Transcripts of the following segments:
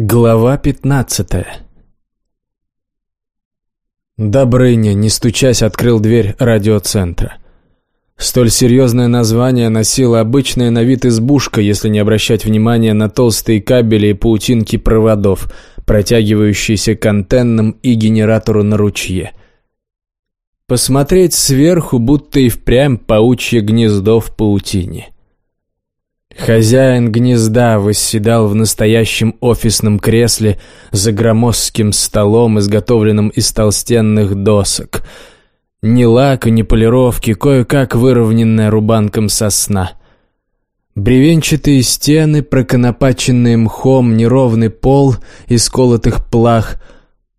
Глава пятнадцатая Добрыня, не стучась, открыл дверь радиоцентра. Столь серьезное название носило обычная на вид избушка, если не обращать внимания на толстые кабели и паутинки проводов, протягивающиеся к антеннам и генератору на ручье. Посмотреть сверху, будто и впрямь паучье гнездо в паутине. Хозяин гнезда восседал в настоящем офисном кресле за громоздким столом, изготовленным из толстенных досок. Ни лака, ни полировки, кое-как выровненная рубанком сосна. Бревенчатые стены, проконопаченные мхом, неровный пол из колотых плах,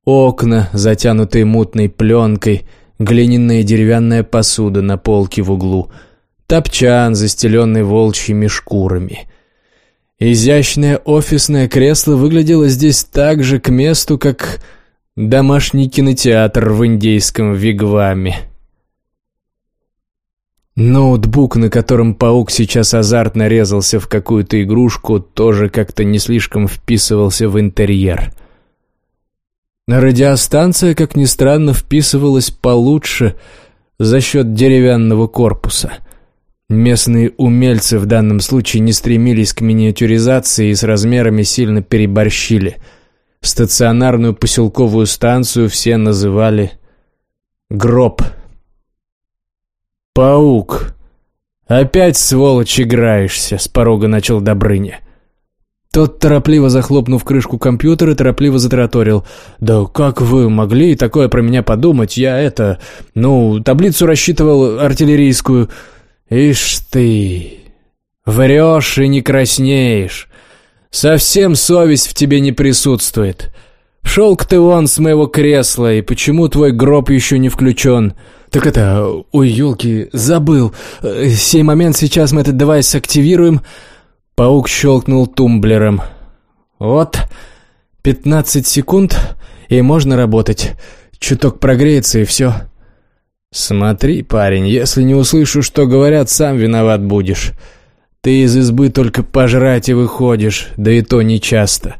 окна, затянутые мутной пленкой, глиняная деревянная посуда на полке в углу — топчан, застеленный волчьими шкурами. Изящное офисное кресло выглядело здесь так же к месту, как домашний кинотеатр в индейском вигваме. Ноутбук, на котором паук сейчас азартно резался в какую-то игрушку, тоже как-то не слишком вписывался в интерьер. Радиостанция, как ни странно, вписывалась получше за счет деревянного корпуса — Местные умельцы в данном случае не стремились к миниатюризации и с размерами сильно переборщили. Стационарную поселковую станцию все называли «Гроб». «Паук! Опять, сволочь, играешься!» — с порога начал Добрыня. Тот, торопливо захлопнув крышку компьютера, торопливо затраторил. «Да как вы могли такое про меня подумать? Я это... Ну, таблицу рассчитывал артиллерийскую...» «Ишь ты! Врешь и не краснеешь. Совсем совесть в тебе не присутствует. Шел-ка ты вон с моего кресла, и почему твой гроб еще не включен?» «Так это... Ой, елки, забыл. Сей момент сейчас мы этот девайс активируем». Паук щелкнул тумблером. «Вот, пятнадцать секунд, и можно работать. Чуток прогреется, и все». «Смотри, парень, если не услышу, что говорят, сам виноват будешь. Ты из избы только пожрать и выходишь, да и то нечасто.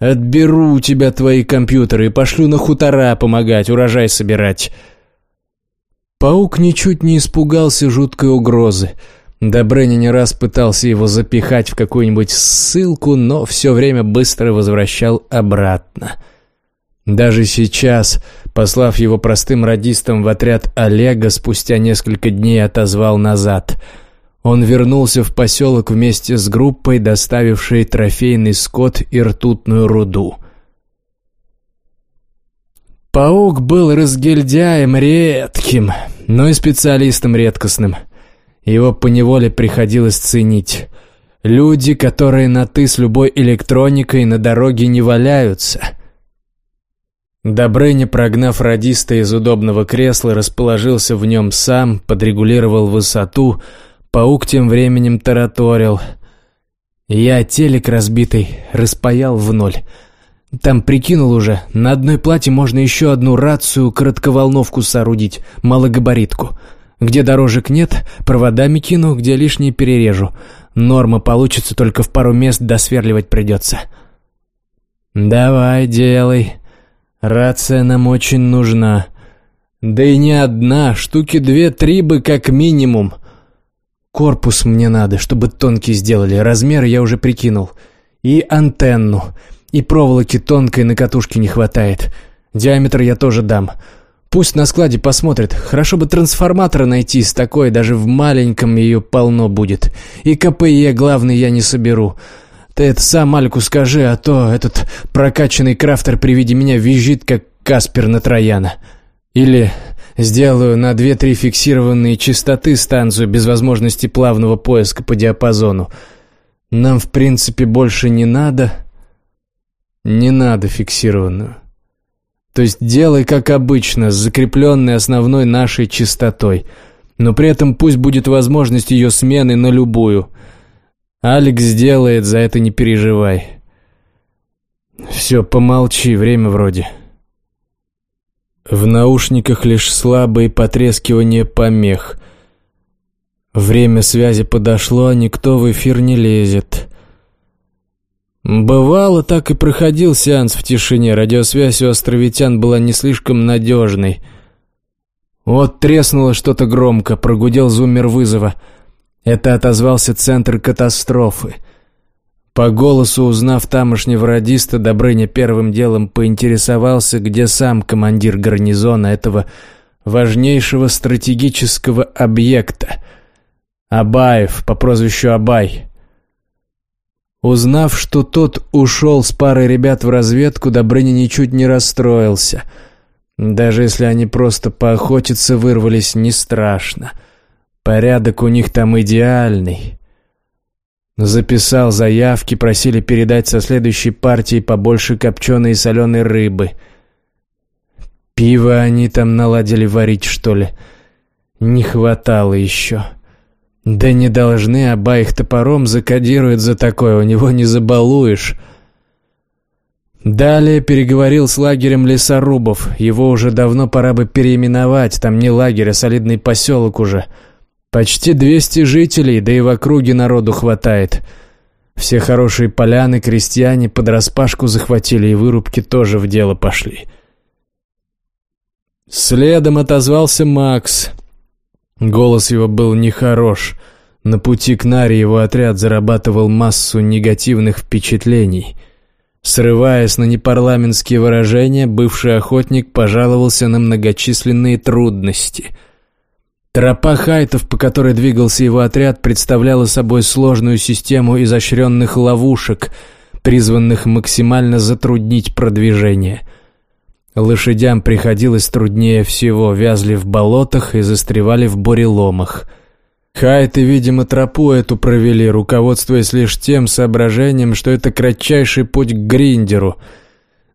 Отберу у тебя твои компьютеры и пошлю на хутора помогать, урожай собирать». Паук ничуть не испугался жуткой угрозы. Добрыня не раз пытался его запихать в какую-нибудь ссылку, но все время быстро возвращал обратно. Даже сейчас, послав его простым радистам в отряд Олега, спустя несколько дней отозвал назад. Он вернулся в поселок вместе с группой, доставившей трофейный скот и ртутную руду. Паук был разгильдяем редким, но и специалистом редкостным. Его поневоле приходилось ценить. Люди, которые на «ты» с любой электроникой на дороге не валяются — Добрыня, прогнав радиста из удобного кресла, расположился в нем сам, подрегулировал высоту. Паук тем временем тараторил. Я телек разбитый распаял в ноль. Там прикинул уже, на одной плате можно еще одну рацию, коротковолновку соорудить, малогабаритку. Где дорожек нет, проводами кину, где лишние перережу. Норма получится, только в пару мест досверливать придется. «Давай, делай», Рация нам очень нужна. Да и не одна, штуки две-три бы как минимум. Корпус мне надо, чтобы тонкий сделали, размер я уже прикинул. И антенну. И проволоки тонкой на катушке не хватает. Диаметр я тоже дам. Пусть на складе посмотрят. Хорошо бы трансформатора найти с такой, даже в маленьком ее полно будет. И КПЕ, главный, я не соберу. Ты это сам Альку скажи, а то этот прокачанный крафтер при виде меня визжит, как Каспер на Трояна. Или сделаю на две-три фиксированные частоты станцию без возможности плавного поиска по диапазону. Нам, в принципе, больше не надо. Не надо фиксированную. То есть делай как обычно, с закрепленной основной нашей частотой. Но при этом пусть будет возможность ее смены на любую – Алекс сделает, за это не переживай. Все, помолчи, время вроде. В наушниках лишь слабое потрескивание помех. Время связи подошло, а никто в эфир не лезет. Бывало, так и проходил сеанс в тишине. Радиосвязь у островитян была не слишком надежной. Вот треснуло что-то громко, прогудел зуммер вызова. Это отозвался центр катастрофы. По голосу, узнав тамошнего радиста, Добрыня первым делом поинтересовался, где сам командир гарнизона этого важнейшего стратегического объекта. Абаев, по прозвищу Абай. Узнав, что тот ушел с парой ребят в разведку, Добрыня ничуть не расстроился. Даже если они просто поохотиться вырвались, не страшно. Порядок у них там идеальный. Записал заявки, просили передать со следующей партией побольше копченой и соленой рыбы. Пиво они там наладили варить, что ли? Не хватало еще. Да не должны, оба их топором закодируют за такое, у него не забалуешь. Далее переговорил с лагерем лесорубов. Его уже давно пора бы переименовать, там не лагерь, а солидный поселок уже. Почти двести жителей, да и в округе народу хватает. Все хорошие поляны, крестьяне под распашку захватили, и вырубки тоже в дело пошли. Следом отозвался Макс. Голос его был нехорош. На пути к Наре его отряд зарабатывал массу негативных впечатлений. Срываясь на непарламентские выражения, бывший охотник пожаловался на многочисленные трудности. Тропа хайтов, по которой двигался его отряд, представляла собой сложную систему изощренных ловушек, призванных максимально затруднить продвижение – Лошадям приходилось труднее всего, вязли в болотах и застревали в буреломах. Хайты, видимо, тропу эту провели, руководствуясь лишь тем соображением, что это кратчайший путь к Гриндеру.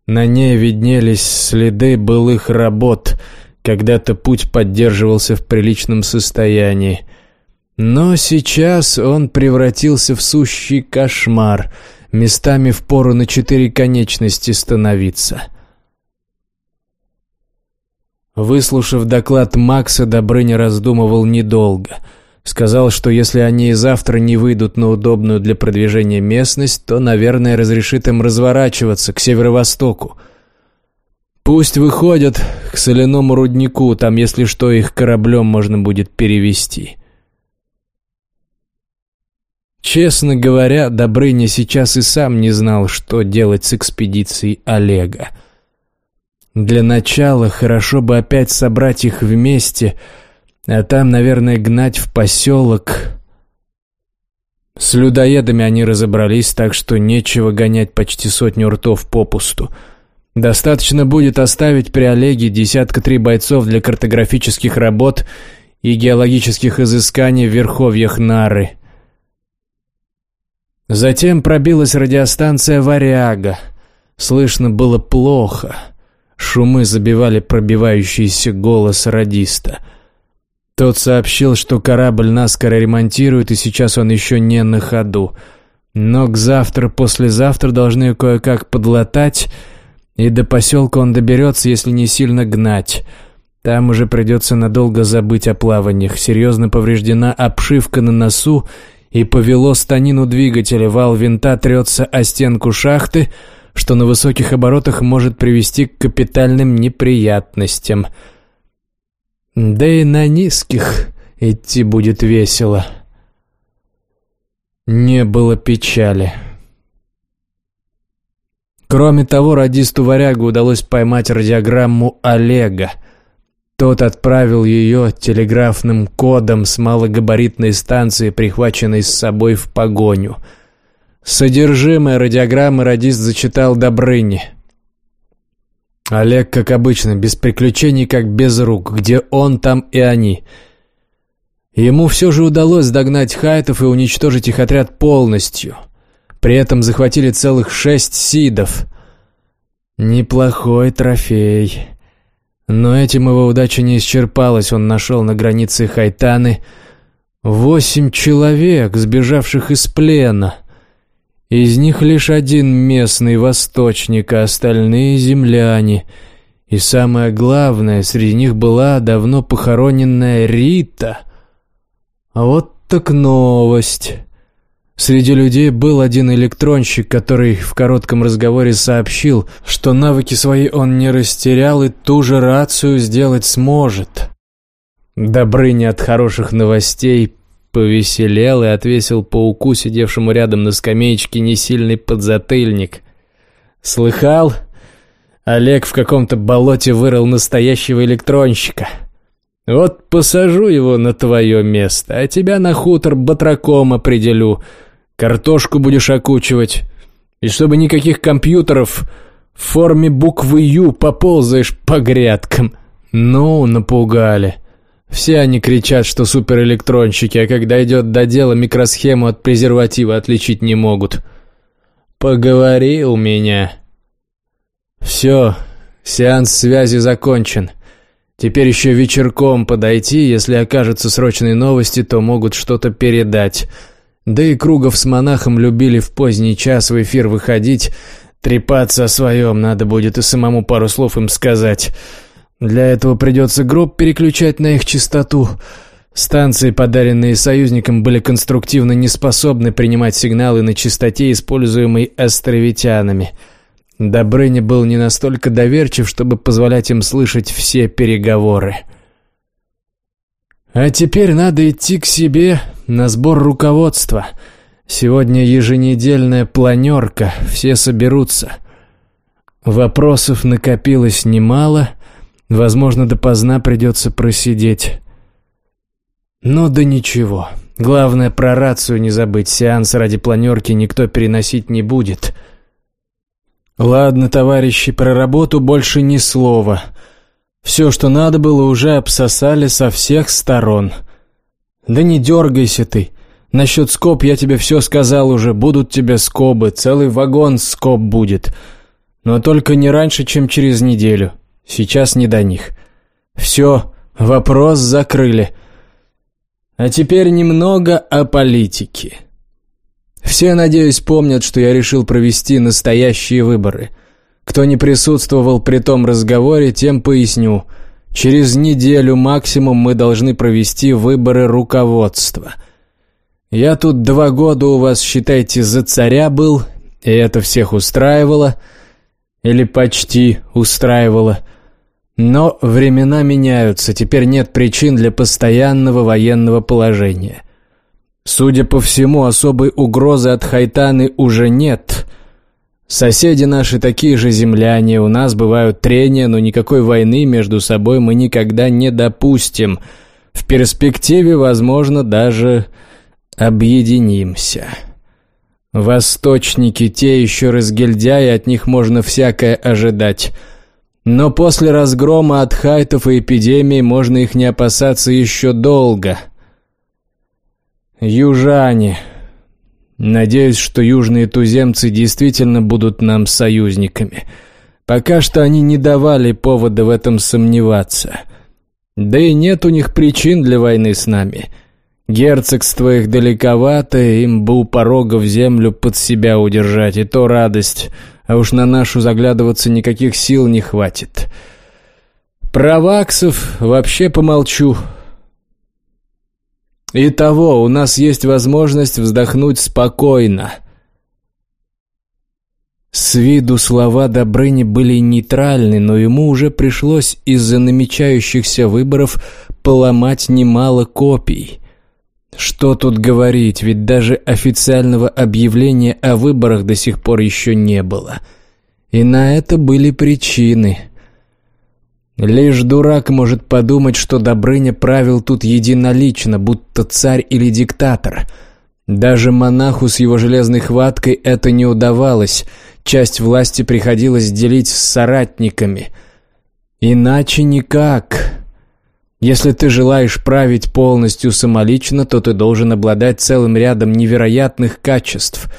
На ней виднелись следы былых работ, когда-то путь поддерживался в приличном состоянии. Но сейчас он превратился в сущий кошмар, местами впору на четыре конечности становиться. Выслушав доклад Макса, Добрыня раздумывал недолго. Сказал, что если они и завтра не выйдут на удобную для продвижения местность, то, наверное, разрешит им разворачиваться к северо-востоку. Пусть выходят к соляному руднику, там, если что, их кораблем можно будет перевести. Честно говоря, Добрыня сейчас и сам не знал, что делать с экспедицией Олега. Для начала хорошо бы опять собрать их вместе, а там, наверное, гнать в поселок. С людоедами они разобрались, так что нечего гонять почти сотню ртов попусту. Достаточно будет оставить при Олеге десятка три бойцов для картографических работ и геологических изысканий в верховьях Нары. Затем пробилась радиостанция «Варяга». Слышно было плохо — Шумы забивали пробивающийся голос радиста. Тот сообщил, что корабль наскоро ремонтируют, и сейчас он еще не на ходу. Но к завтра-послезавтра должны кое-как подлатать, и до поселка он доберется, если не сильно гнать. Там уже придется надолго забыть о плаваниях. Серьезно повреждена обшивка на носу, и повело станину двигателя. Вал винта трется о стенку шахты — что на высоких оборотах может привести к капитальным неприятностям. Да и на низких идти будет весело. Не было печали. Кроме того, радисту Варягу удалось поймать радиограмму Олега. Тот отправил ее телеграфным кодом с малогабаритной станции, прихваченной с собой в погоню — Содержимое радиограммы радист зачитал Добрыне. Олег, как обычно, без приключений, как без рук. Где он, там и они. Ему все же удалось догнать хайтов и уничтожить их отряд полностью. При этом захватили целых шесть сидов. Неплохой трофей. Но этим его удача не исчерпалась. Он нашел на границе Хайтаны восемь человек, сбежавших из плена. Из них лишь один местный восточник, а остальные земляне. И самое главное, среди них была давно похороненная Рита. А вот так новость. Среди людей был один электронщик, который в коротком разговоре сообщил, что навыки свои он не растерял и ту же рацию сделать сможет. Добрыня от хороших новостей повеселел и отвесил пауку, сидевшему рядом на скамеечке, несильный подзатыльник. «Слыхал? Олег в каком-то болоте вырыл настоящего электронщика. Вот посажу его на твое место, а тебя на хутор батраком определю». Картошку будешь окучивать. И чтобы никаких компьютеров в форме буквы «Ю» поползаешь по грядкам. Ну, напугали. Все они кричат, что суперэлектронщики, а когда идет до дела, микросхему от презерватива отличить не могут. Поговори у меня. Все, сеанс связи закончен. Теперь еще вечерком подойти, если окажутся срочные новости, то могут что-то передать. Да и Кругов с монахом любили в поздний час в эфир выходить. Трепаться о своем надо будет и самому пару слов им сказать. Для этого придется гроб переключать на их частоту. Станции, подаренные союзникам, были конструктивно неспособны принимать сигналы на частоте, используемой островитянами. Добрыня был не настолько доверчив, чтобы позволять им слышать все переговоры. А теперь надо идти к себе на сбор руководства. Сегодня еженедельная планерка, все соберутся. Вопросов накопилось немало, возможно, допоздна придется просидеть. Ну да ничего, главное про рацию не забыть, сеанс ради планерки никто переносить не будет. Ладно, товарищи, про работу больше ни слова — все, что надо было, уже обсосали со всех сторон. Да не дергайся ты. Насчет скоб я тебе все сказал уже. Будут тебе скобы, целый вагон скоб будет. Но только не раньше, чем через неделю. Сейчас не до них. Все, вопрос закрыли. А теперь немного о политике. Все, надеюсь, помнят, что я решил провести настоящие выборы – кто не присутствовал при том разговоре, тем поясню. Через неделю максимум мы должны провести выборы руководства. Я тут два года у вас, считайте, за царя был, и это всех устраивало. Или почти устраивало. Но времена меняются, теперь нет причин для постоянного военного положения. Судя по всему, особой угрозы от Хайтаны уже нет — Соседи наши такие же земляне, у нас бывают трения, но никакой войны между собой мы никогда не допустим. В перспективе, возможно, даже объединимся. Восточники те еще разгильдяи, от них можно всякое ожидать. Но после разгрома от хайтов и эпидемии можно их не опасаться еще долго. Южане, Надеюсь, что южные туземцы действительно будут нам союзниками. Пока что они не давали повода в этом сомневаться. Да и нет у них причин для войны с нами. Герцогство их далековато, им бы у порога в землю под себя удержать, и то радость, а уж на нашу заглядываться никаких сил не хватит. Про ваксов вообще помолчу, Итого, у нас есть возможность вздохнуть спокойно. С виду слова Добрыни были нейтральны, но ему уже пришлось из-за намечающихся выборов поломать немало копий. Что тут говорить, ведь даже официального объявления о выборах до сих пор еще не было. И на это были причины – Лишь дурак может подумать, что Добрыня правил тут единолично, будто царь или диктатор. Даже монаху с его железной хваткой это не удавалось. Часть власти приходилось делить с соратниками. Иначе никак. Если ты желаешь править полностью самолично, то ты должен обладать целым рядом невероятных качеств.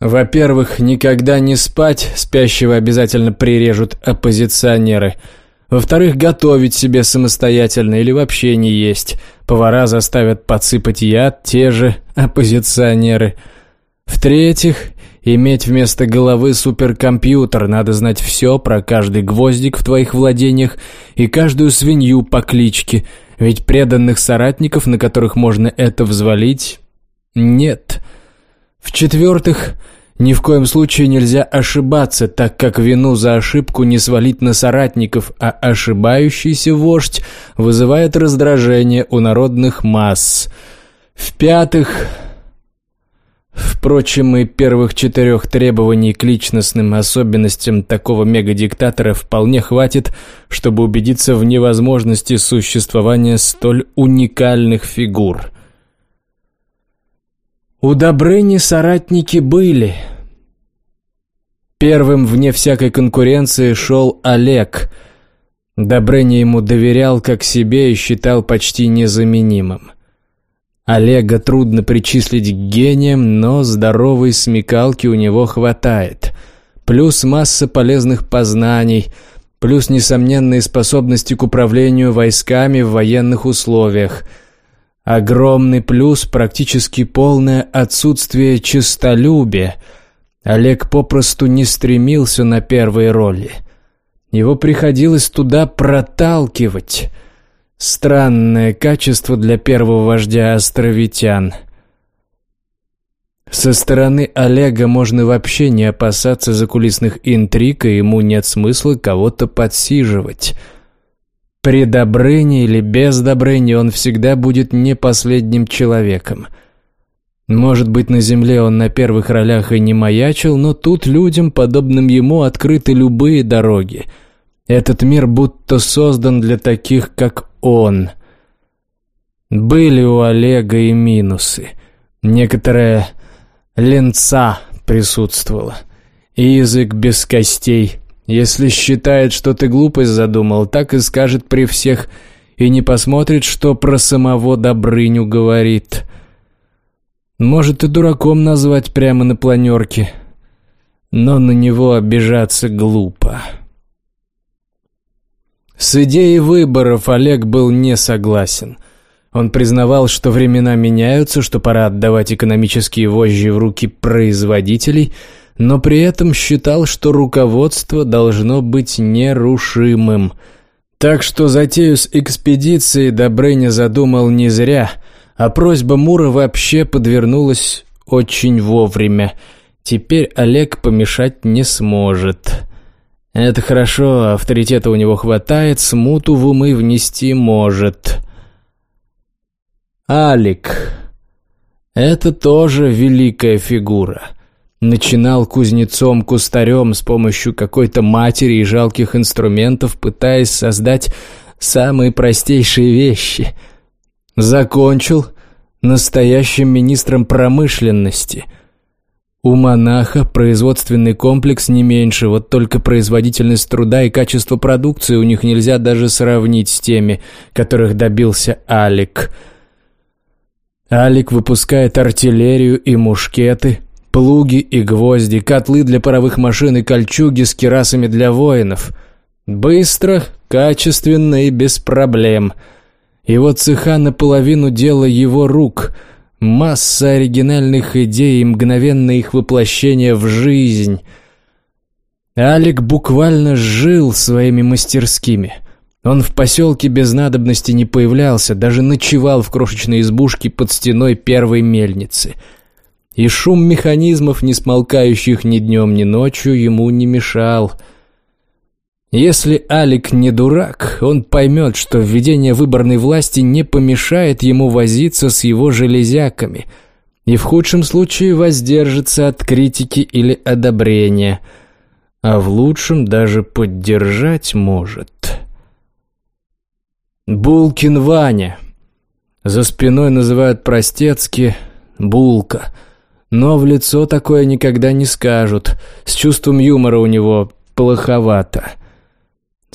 Во-первых, никогда не спать, спящего обязательно прирежут оппозиционеры – во-вторых, готовить себе самостоятельно или вообще не есть. Повара заставят подсыпать яд те же оппозиционеры. В-третьих, иметь вместо головы суперкомпьютер. Надо знать все про каждый гвоздик в твоих владениях и каждую свинью по кличке. Ведь преданных соратников, на которых можно это взвалить, нет. В-четвертых, ни в коем случае нельзя ошибаться, так как вину за ошибку не свалить на соратников, а ошибающийся вождь вызывает раздражение у народных масс. В-пятых, Впрочем, и первых четырех требований к личностным особенностям такого мегадиктатора вполне хватит, чтобы убедиться в невозможности существования столь уникальных фигур. У Добрыни соратники были. Первым, вне всякой конкуренции, шел Олег. Добрыня ему доверял как себе и считал почти незаменимым. Олега трудно причислить к гениям, но здоровой смекалки у него хватает. Плюс масса полезных познаний, плюс несомненные способности к управлению войсками в военных условиях. Огромный плюс – практически полное отсутствие честолюбия. Олег попросту не стремился на первые роли. Его приходилось туда проталкивать – Странное качество для первого вождя островитян. Со стороны Олега можно вообще не опасаться закулисных интриг, и ему нет смысла кого-то подсиживать. При Добрыне или без Добрыни он всегда будет не последним человеком. Может быть, на земле он на первых ролях и не маячил, но тут людям, подобным ему, открыты любые дороги. Этот мир будто создан для таких, как он. Были у Олега и минусы. Некоторая ленца присутствовала. Язык без костей. Если считает, что ты глупость задумал, так и скажет при всех, и не посмотрит, что про самого Добрыню говорит. Может и дураком назвать прямо на планерке, но на него обижаться глупо. С идеей выборов Олег был не согласен. Он признавал, что времена меняются, что пора отдавать экономические вожжи в руки производителей, но при этом считал, что руководство должно быть нерушимым. Так что затею с экспедицией Добрыня задумал не зря, а просьба Мура вообще подвернулась очень вовремя. Теперь Олег помешать не сможет. Это хорошо, авторитета у него хватает, смуту в умы внести может. Алик. Это тоже великая фигура. Начинал кузнецом-кустарем с помощью какой-то матери и жалких инструментов, пытаясь создать самые простейшие вещи. Закончил настоящим министром промышленности – у монаха производственный комплекс не меньше, вот только производительность труда и качество продукции у них нельзя даже сравнить с теми, которых добился Алик. Алик выпускает артиллерию и мушкеты, плуги и гвозди, котлы для паровых машин и кольчуги с керасами для воинов. Быстро, качественно и без проблем. Его цеха наполовину дело его рук – Масса оригинальных идей и мгновенное их воплощение в жизнь. Алик буквально жил своими мастерскими. Он в поселке без надобности не появлялся, даже ночевал в крошечной избушке под стеной первой мельницы. И шум механизмов, не смолкающих ни днем, ни ночью, ему не мешал – если Алик не дурак, он поймет, что введение выборной власти не помешает ему возиться с его железяками и в худшем случае воздержится от критики или одобрения, а в лучшем даже поддержать может. Булкин Ваня. За спиной называют простецки «Булка», но в лицо такое никогда не скажут, с чувством юмора у него плоховато –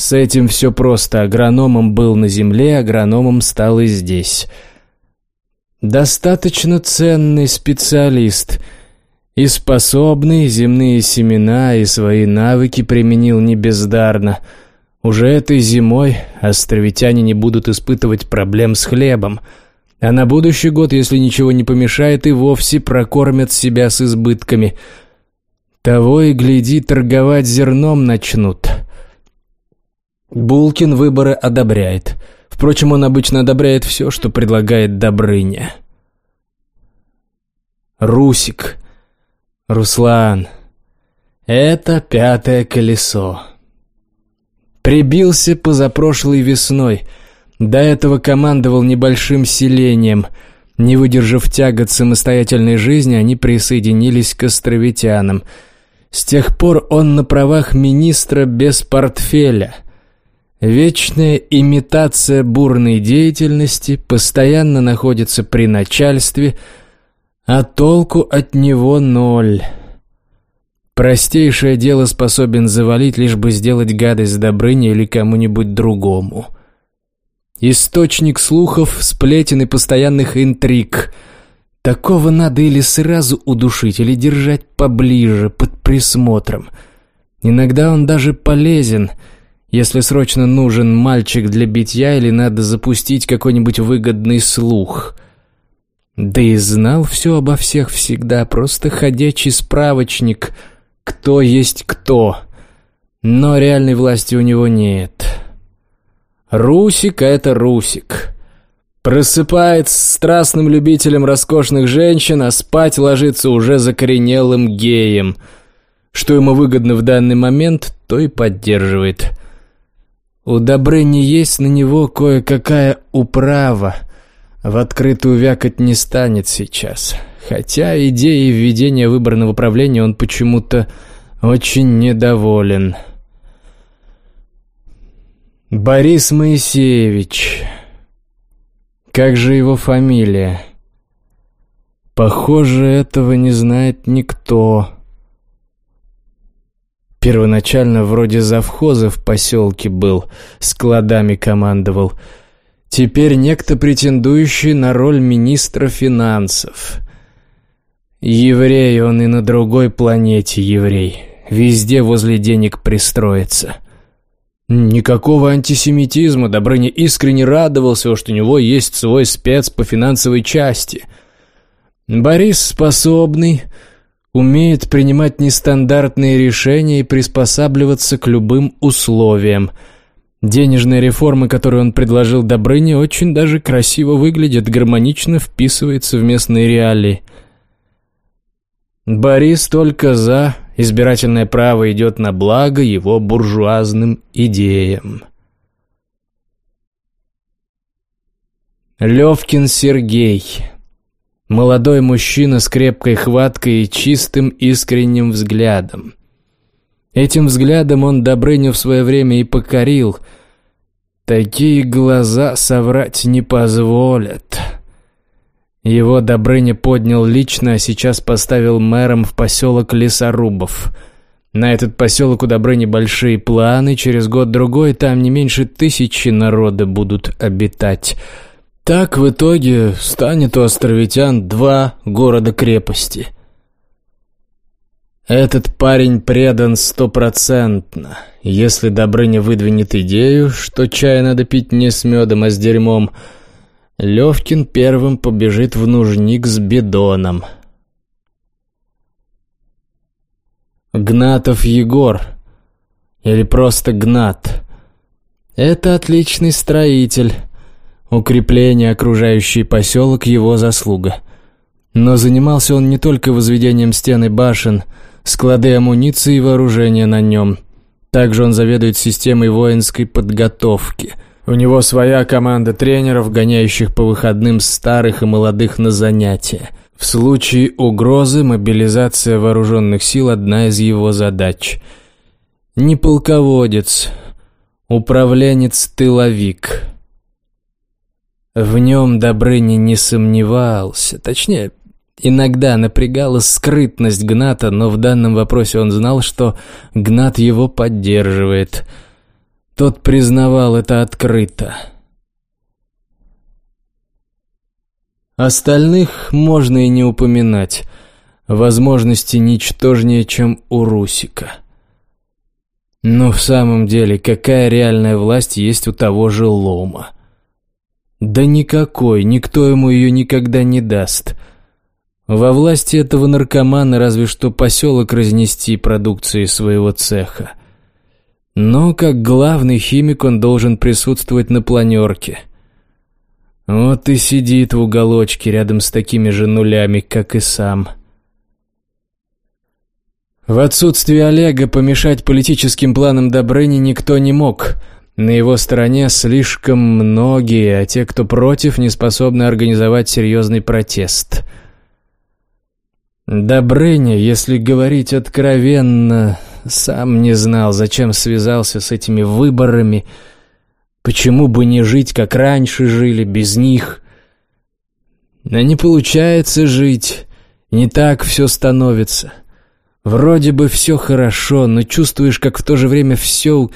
с этим все просто. Агрономом был на земле, агрономом стал и здесь. Достаточно ценный специалист. И способный земные семена и свои навыки применил не бездарно. Уже этой зимой островитяне не будут испытывать проблем с хлебом. А на будущий год, если ничего не помешает, и вовсе прокормят себя с избытками. Того и гляди, торговать зерном начнут. Булкин выборы одобряет. Впрочем, он обычно одобряет все, что предлагает Добрыня. Русик. Руслан, это пятое колесо. Прибился позапрошлой весной. До этого командовал небольшим селением. Не выдержав тягот самостоятельной жизни, они присоединились к островитянам. С тех пор он на правах министра без портфеля. Вечная имитация бурной деятельности постоянно находится при начальстве – а толку от него ноль. Простейшее дело способен завалить, лишь бы сделать гадость Добрыне или кому-нибудь другому. Источник слухов, сплетен и постоянных интриг. Такого надо или сразу удушить, или держать поближе, под присмотром. Иногда он даже полезен, если срочно нужен мальчик для битья или надо запустить какой-нибудь выгодный слух — да и знал все обо всех всегда, просто ходячий справочник, кто есть кто. Но реальной власти у него нет. Русик — это Русик. Просыпается страстным любителем роскошных женщин, а спать ложится уже закоренелым геем. Что ему выгодно в данный момент, то и поддерживает. У Добрыни есть на него кое-какая управа — в открытую вякать не станет сейчас. Хотя идеей введения выборного правления он почему-то очень недоволен. Борис Моисеевич. Как же его фамилия? Похоже, этого не знает никто. Первоначально вроде завхоза в поселке был, складами командовал – Теперь некто, претендующий на роль министра финансов. Еврей он и на другой планете еврей. Везде возле денег пристроится. Никакого антисемитизма, Добрыня искренне радовался, что у него есть свой спец по финансовой части. Борис способный, умеет принимать нестандартные решения и приспосабливаться к любым условиям – Денежная реформа, которую он предложил Добрыне, очень даже красиво выглядит, гармонично вписывается в местные реалии. Борис только за, избирательное право идет на благо его буржуазным идеям. Левкин Сергей. Молодой мужчина с крепкой хваткой и чистым искренним взглядом. Этим взглядом он Добрыню в свое время и покорил. Такие глаза соврать не позволят. Его Добрыня поднял лично, а сейчас поставил мэром в поселок Лесорубов. На этот поселок у Добрыни большие планы, через год-другой там не меньше тысячи народа будут обитать. Так в итоге станет у островитян два города-крепости – этот парень предан стопроцентно. Если Добрыня выдвинет идею, что чай надо пить не с медом, а с дерьмом, Левкин первым побежит в нужник с бидоном. Гнатов Егор. Или просто Гнат. Это отличный строитель. Укрепление окружающий поселок его заслуга. Но занимался он не только возведением стен и башен – склады амуниции и вооружения на нем. Также он заведует системой воинской подготовки. У него своя команда тренеров, гоняющих по выходным старых и молодых на занятия. В случае угрозы мобилизация вооруженных сил – одна из его задач. Не полководец, управленец-тыловик. В нем Добрыня не сомневался, точнее, Иногда напрягала скрытность Гната, но в данном вопросе он знал, что Гнат его поддерживает. Тот признавал это открыто. Остальных можно и не упоминать. Возможности ничтожнее, чем у Русика. Но в самом деле, какая реальная власть есть у того же Лома? Да никакой, никто ему ее никогда не даст — во власти этого наркомана разве что поселок разнести продукции своего цеха. Но как главный химик он должен присутствовать на планерке. Вот и сидит в уголочке рядом с такими же нулями, как и сам. В отсутствие Олега помешать политическим планам Добрыни никто не мог. На его стороне слишком многие, а те, кто против, не способны организовать серьезный протест. Добрыня, если говорить откровенно, сам не знал, зачем связался с этими выборами, почему бы не жить, как раньше жили, без них. Но не получается жить, не так все становится. Вроде бы все хорошо, но чувствуешь, как в то же время все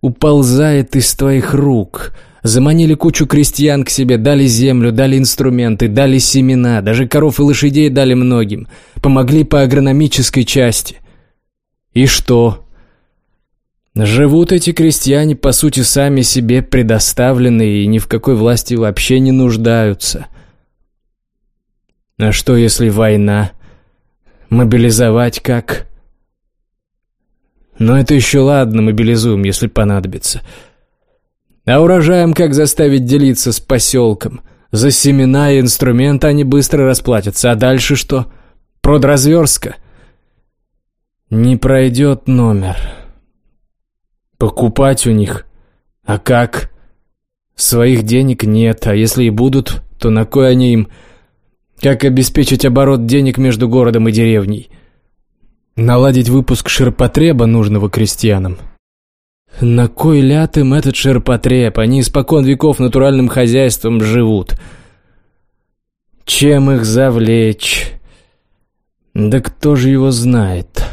уползает из твоих рук. Заманили кучу крестьян к себе, дали землю, дали инструменты, дали семена, даже коров и лошадей дали многим. Помогли по агрономической части. И что? Живут эти крестьяне, по сути, сами себе предоставленные и ни в какой власти вообще не нуждаются. А что, если война? Мобилизовать как? Но это еще ладно, мобилизуем, если понадобится. А урожаем как заставить делиться с поселком? За семена и инструменты они быстро расплатятся. А дальше что? Продразверстка? Не пройдет номер. Покупать у них? А как? Своих денег нет, а если и будут, то на кой они им... Как обеспечить оборот денег между городом и деревней? Наладить выпуск ширпотреба, нужного крестьянам. На кой ляд им этот ширпотреб? Они испокон веков натуральным хозяйством живут. Чем их завлечь? Да кто же его знает?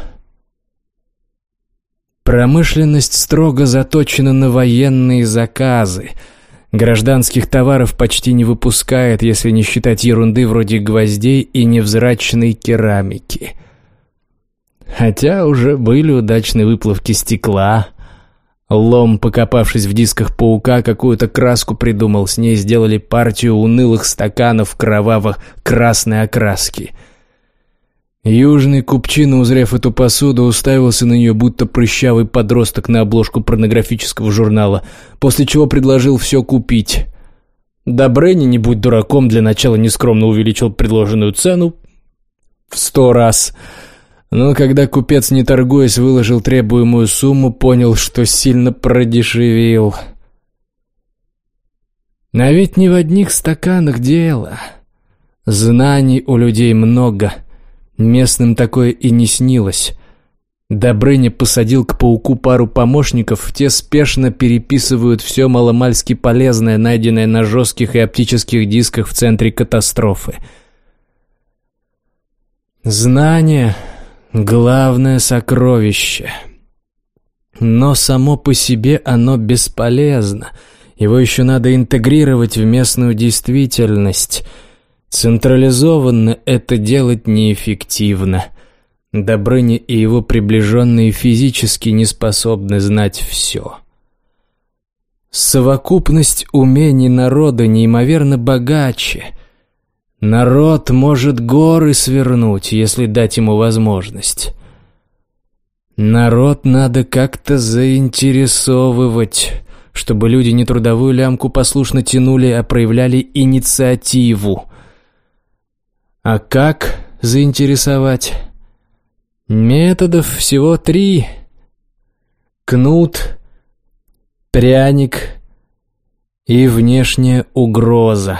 Промышленность строго заточена на военные заказы – Гражданских товаров почти не выпускает, если не считать ерунды вроде гвоздей и невзрачной керамики. Хотя уже были удачные выплавки стекла. Лом, покопавшись в дисках паука, какую-то краску придумал, с ней сделали партию унылых стаканов кроваво-красной окраски – Южный купчина, узрев эту посуду, уставился на нее, будто прыщавый подросток на обложку порнографического журнала, после чего предложил все купить. Добрыня, не будь дураком, для начала нескромно увеличил предложенную цену в сто раз. Но когда купец, не торгуясь, выложил требуемую сумму, понял, что сильно продешевил. А ведь не в одних стаканах дело. Знаний у людей много — Местным такое и не снилось. Добрыня посадил к пауку пару помощников, те спешно переписывают все маломальски полезное, найденное на жестких и оптических дисках в центре катастрофы. Знание — главное сокровище. Но само по себе оно бесполезно. Его еще надо интегрировать в местную действительность — Централизованно это делать неэффективно. Добрыня и его приближенные физически не способны знать все. Совокупность умений народа неимоверно богаче. Народ может горы свернуть, если дать ему возможность. Народ надо как-то заинтересовывать, чтобы люди не трудовую лямку послушно тянули, а проявляли инициативу. А как заинтересовать? Методов всего три. Кнут, пряник и внешняя угроза.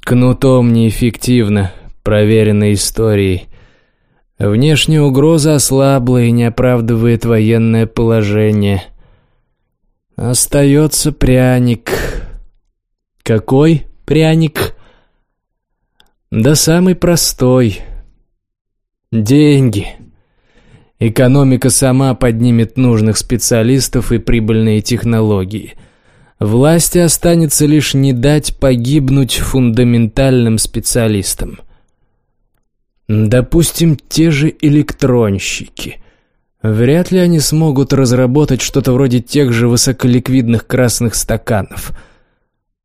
Кнутом неэффективно, проверено историей. Внешняя угроза ослабла и не оправдывает военное положение. Остается пряник. Какой пряник? Да самый простой. Деньги. Экономика сама поднимет нужных специалистов и прибыльные технологии. Власти останется лишь не дать погибнуть фундаментальным специалистам. Допустим, те же электронщики. Вряд ли они смогут разработать что-то вроде тех же высоколиквидных красных стаканов –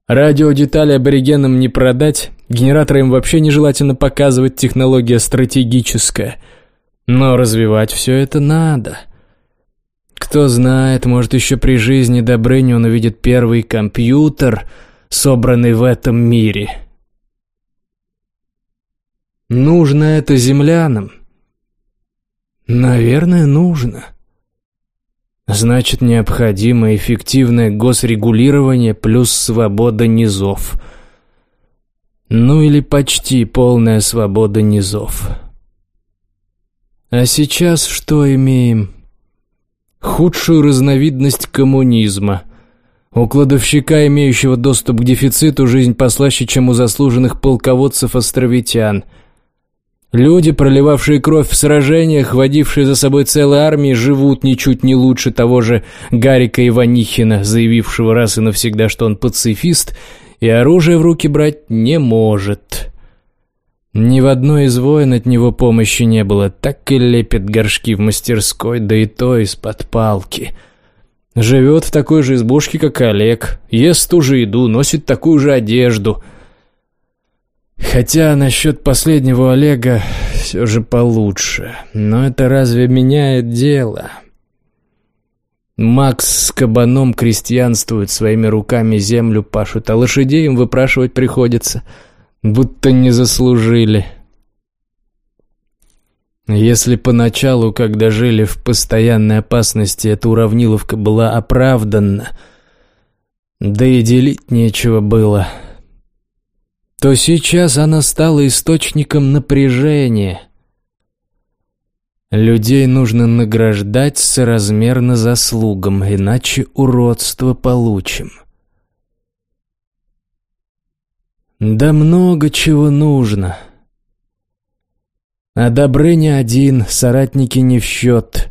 Радиодетали аборигенам не продать, генераторы им вообще нежелательно показывать, технология стратегическая. Но развивать все это надо. Кто знает, может еще при жизни Добрыни он увидит первый компьютер, собранный в этом мире. Нужно это землянам. Наверное, нужно. Значит, необходимо эффективное госрегулирование плюс свобода низов. Ну или почти полная свобода низов. А сейчас что имеем? Худшую разновидность коммунизма. У кладовщика, имеющего доступ к дефициту, жизнь послаще, чем у заслуженных полководцев-островитян – Люди, проливавшие кровь в сражениях, водившие за собой целые армии, живут ничуть не лучше того же Гарика Иванихина, заявившего раз и навсегда, что он пацифист и оружие в руки брать не может. Ни в одной из войн от него помощи не было, так и лепит горшки в мастерской, да и то из-под палки. Живет в такой же избушке, как Олег, ест ту же еду, носит такую же одежду — Хотя насчет последнего Олега все же получше. Но это разве меняет дело? Макс с кабаном крестьянствуют, своими руками землю пашут, а лошадей им выпрашивать приходится, будто не заслужили. Если поначалу, когда жили в постоянной опасности, эта уравниловка была оправдана, да и делить нечего было — то сейчас она стала источником напряжения. Людей нужно награждать соразмерно заслугам, иначе уродство получим. Да много чего нужно. А Добрыня один, соратники не в счет.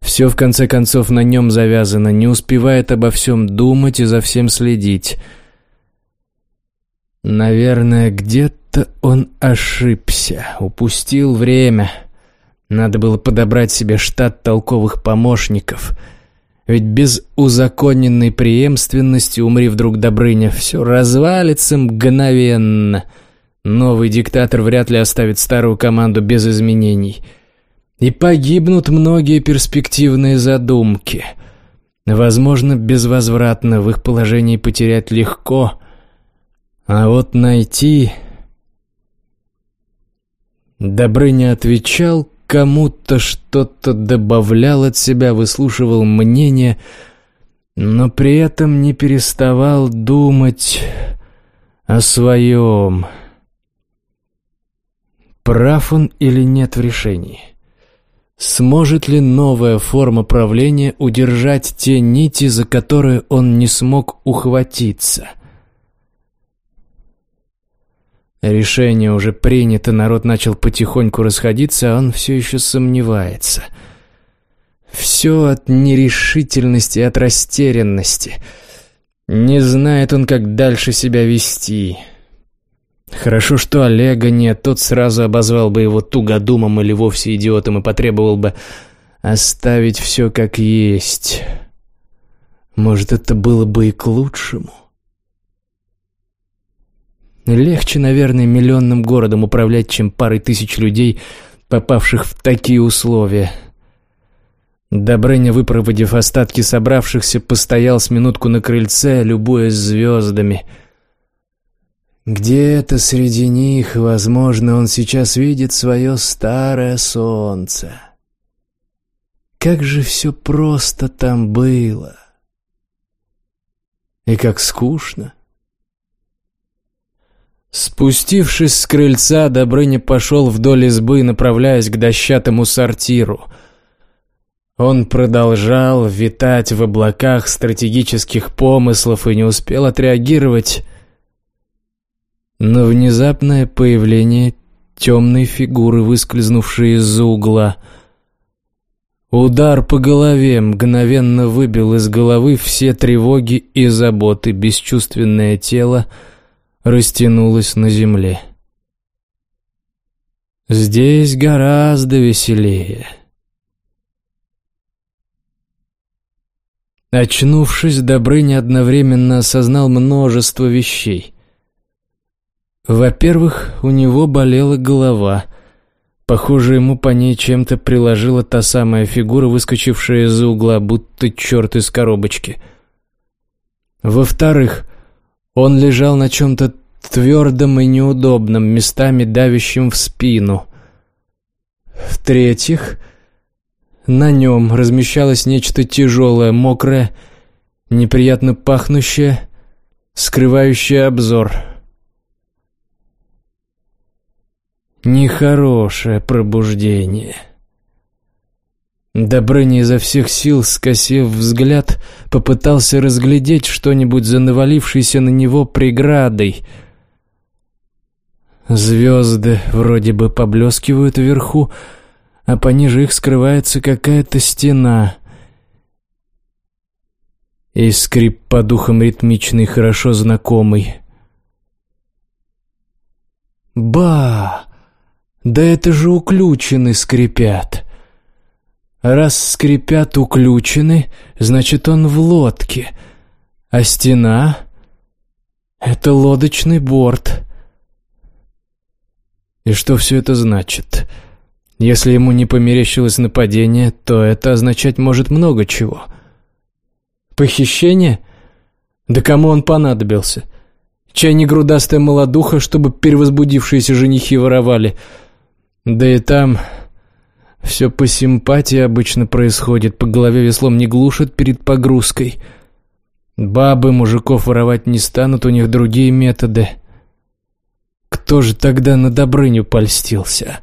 Все, в конце концов, на нем завязано, не успевает обо всем думать и за всем следить — Наверное, где-то он ошибся, упустил время. Надо было подобрать себе штат толковых помощников. Ведь без узаконенной преемственности, умри вдруг Добрыня, все развалится мгновенно. Новый диктатор вряд ли оставит старую команду без изменений. И погибнут многие перспективные задумки. Возможно, безвозвратно в их положении потерять легко – а вот найти... Добрыня отвечал, кому-то что-то добавлял от себя, выслушивал мнение, но при этом не переставал думать о своем. Прав он или нет в решении? Сможет ли новая форма правления удержать те нити, за которые он не смог ухватиться — Решение уже принято, народ начал потихоньку расходиться, а он все еще сомневается. Все от нерешительности, от растерянности. Не знает он, как дальше себя вести. Хорошо, что Олега нет, тот сразу обозвал бы его тугодумом или вовсе идиотом и потребовал бы оставить все как есть. Может, это было бы и к лучшему. Легче, наверное, миллионным городом управлять, чем парой тысяч людей, попавших в такие условия. Добрыня, выпроводив остатки собравшихся, постоял с минутку на крыльце, любуясь звездами. Где-то среди них, возможно, он сейчас видит свое старое солнце. Как же все просто там было. И как скучно. Спустившись с крыльца, Добрыня пошел вдоль избы, направляясь к дощатому сортиру. Он продолжал витать в облаках стратегических помыслов и не успел отреагировать на внезапное появление темной фигуры, выскользнувшей из-за угла. Удар по голове мгновенно выбил из головы все тревоги и заботы, бесчувственное тело — растянулась на земле. Здесь гораздо веселее. Очнувшись, Добрыня одновременно осознал множество вещей. Во-первых, у него болела голова. Похоже, ему по ней чем-то приложила та самая фигура, выскочившая из-за угла, будто черт из коробочки. Во-вторых, он лежал на чем-то твердом и неудобном, местами давящем в спину. В-третьих, На нем размещалось нечто тяжелое, мокрое, неприятно пахнущее, скрывающее обзор. Нехорошее пробуждение. Добрыня изо всех сил, скосив взгляд, попытался разглядеть что-нибудь за навалившейся на него преградой. Звезды вроде бы поблескивают вверху, а пониже их скрывается какая-то стена. И скрип по духам ритмичный, хорошо знакомый. «Ба! Да это же уключены скрипят!» Раз скрипят уключены, значит он в лодке, а стена — это лодочный борт. И что все это значит? — если ему не померещилось нападение, то это означать может много чего. Похищение? Да кому он понадобился? Чай не грудастая молодуха, чтобы перевозбудившиеся женихи воровали. Да и там все по симпатии обычно происходит, по голове веслом не глушат перед погрузкой. Бабы мужиков воровать не станут, у них другие методы. Кто же тогда на Добрыню польстился?»